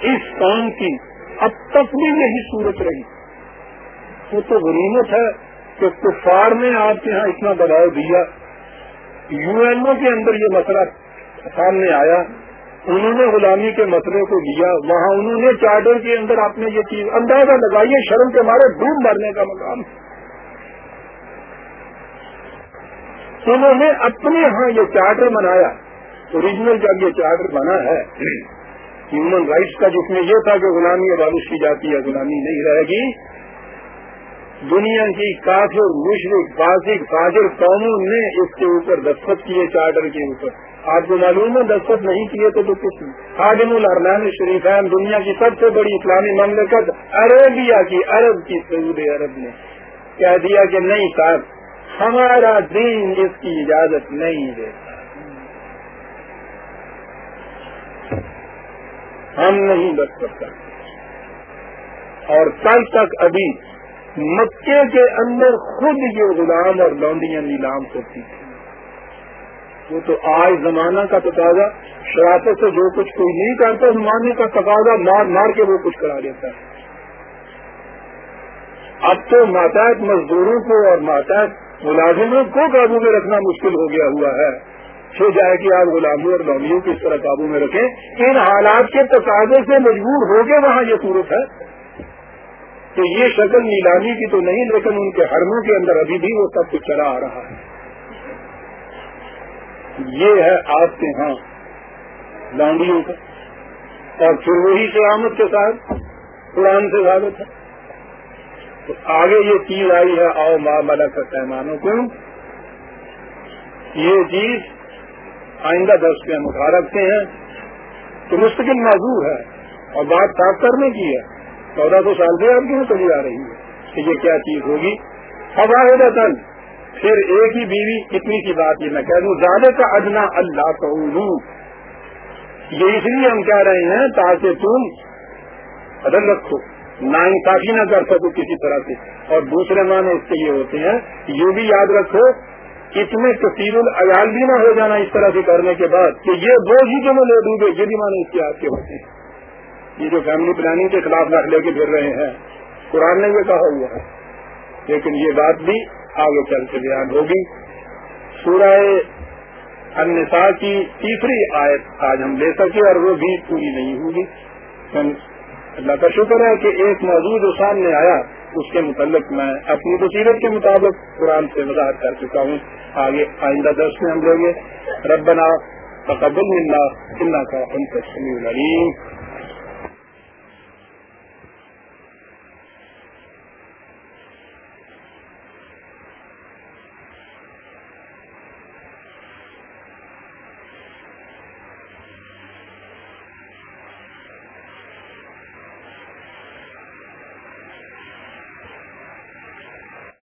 اس کام کی اب تک بھی یہی صورت رہی۔ وہ تو غنیمت ہے کہ کفار نے آپ کے یہاں اتنا دباؤ دیا۔ یو این او کے اندر یہ مسئلہ سامنے آیا۔ انہوں نے غلامی کے مسئلے کو لیا، وہاں انہوں نے چارٹر کے اندر آپ نے یہ چیز اندازہ لگائیے، شرم کے مارے ڈوب مرنے کا مقام۔ انہوں نے اپنے ہاں یہ چارٹر بنایا اوریجنل جب یہ چارٹر بنا ہے ہیومن رائٹس کا جس میں یہ تھا کہ غلامی ابالش کی جاتی ہے، غلامی نہیں رہے گی۔ دنیا کی کافر مشرق فاسق، فاجر قوموں نے اس کے اوپر دستخط کیے چارٹر کے اوپر۔ آپ کو معلوم ہے، دستخط نہیں کیے تو تو کچھ خادم الرحمان شریفین دنیا کی سب سے بڑی اسلامی مملکت، عربیہ کی، عرب کی، سعود عرب نے کہہ دیا کہ نہیں صاحب، ہمارا دین اس کی اجازت نہیں دیتا۔ ہم نہیں بچ سکتا اور کل تک ابھی مکے کے اندر خود یہ غلام اور لونڈیاں نیلام ہوتی تھی وہ تو آج زمانہ کا تقاضا شرافت سے جو کچھ کوئی نہیں کرتا زمانے کا تقاضا مار مار کے وہ کچھ کرا دیتا ہے۔ اب تو ماتحت مزدوروں کو اور ماتحت ملازموں کو قابو میں رکھنا مشکل ہو گیا ہوا ہے۔ چھو جائے کہ آپ غلاموں اور لومیوں کو اس طرح قابو میں رکھیں۔ ان حالات کے تقاضے سے مجبور ہو کے وہاں یہ صورت ہے۔ کہ یہ شکل نیلامی کی تو نہیں، لیکن ان کے حرموں کے اندر ابھی بھی وہ سب کچھ چلا آ رہا ہے۔ یہ ہے آپ کے ہاں لانڈیوں کا۔ اور پھر وہی قیامت کے ساتھ قرآن سے ثابت ہے۔ تو آگے یہ چیز آئی ہے، آؤ ماں بلا کا پیمانوں کو یہ چیز آئندہ دس پہ ہم اٹھا رکھتے ہیں۔ تو مستقل معذور ہے اور بات صاف کرنے کی ہے۔ چودہ سو سال سے آپ کیوں چلی آ رہی ہے کہ یہ کیا چیز ہوگی۔ اب تن پھر ایک ہی بیوی، اتنی سی بات یہ میں کہہ دوں زیادہ کا ادنا اللہ کہ یہ اس لیے ہم کہہ رہے ہیں تاکہ تم عدل رکھو نا انصافی نہ کر سکو کسی طرح سے۔ اور دوسرے معنی اس کے یہ ہوتے ہیں، یہ بھی یاد رکھو، اتنے کثیر العیال بھی نہ ہو جانا اس طرح سے کرنے کے بعد کہ یہ بوجھ ہی جو میں لے دوں گے، یہ بھی معنی اس کے آپ کے ہوتے ہیں۔ یہ جو فیملی پلاننگ کے خلاف رکھ لے کے پھر رہے ہیں۔ قرآن نے یہ کہا ہوا ہے، لیکن یہ بات بھی آگے چل کے بیان ہوگی۔ سورہ النساء کی تیسری آیت آج ہم لے سکے اور وہ بھی پوری نہیں ہوگی۔ اللہ کا شکر ہے کہ ایک موضوع جو سامنے آیا۔ اس کے متعلق میں اپنی بصیرت کے مطابق قرآن سے وضاحت کر چکا ہوں۔ آگے آئندہ درس میں ہم لیں گے۔ ربنا تقبل ملنا اللہ کا العلیم۔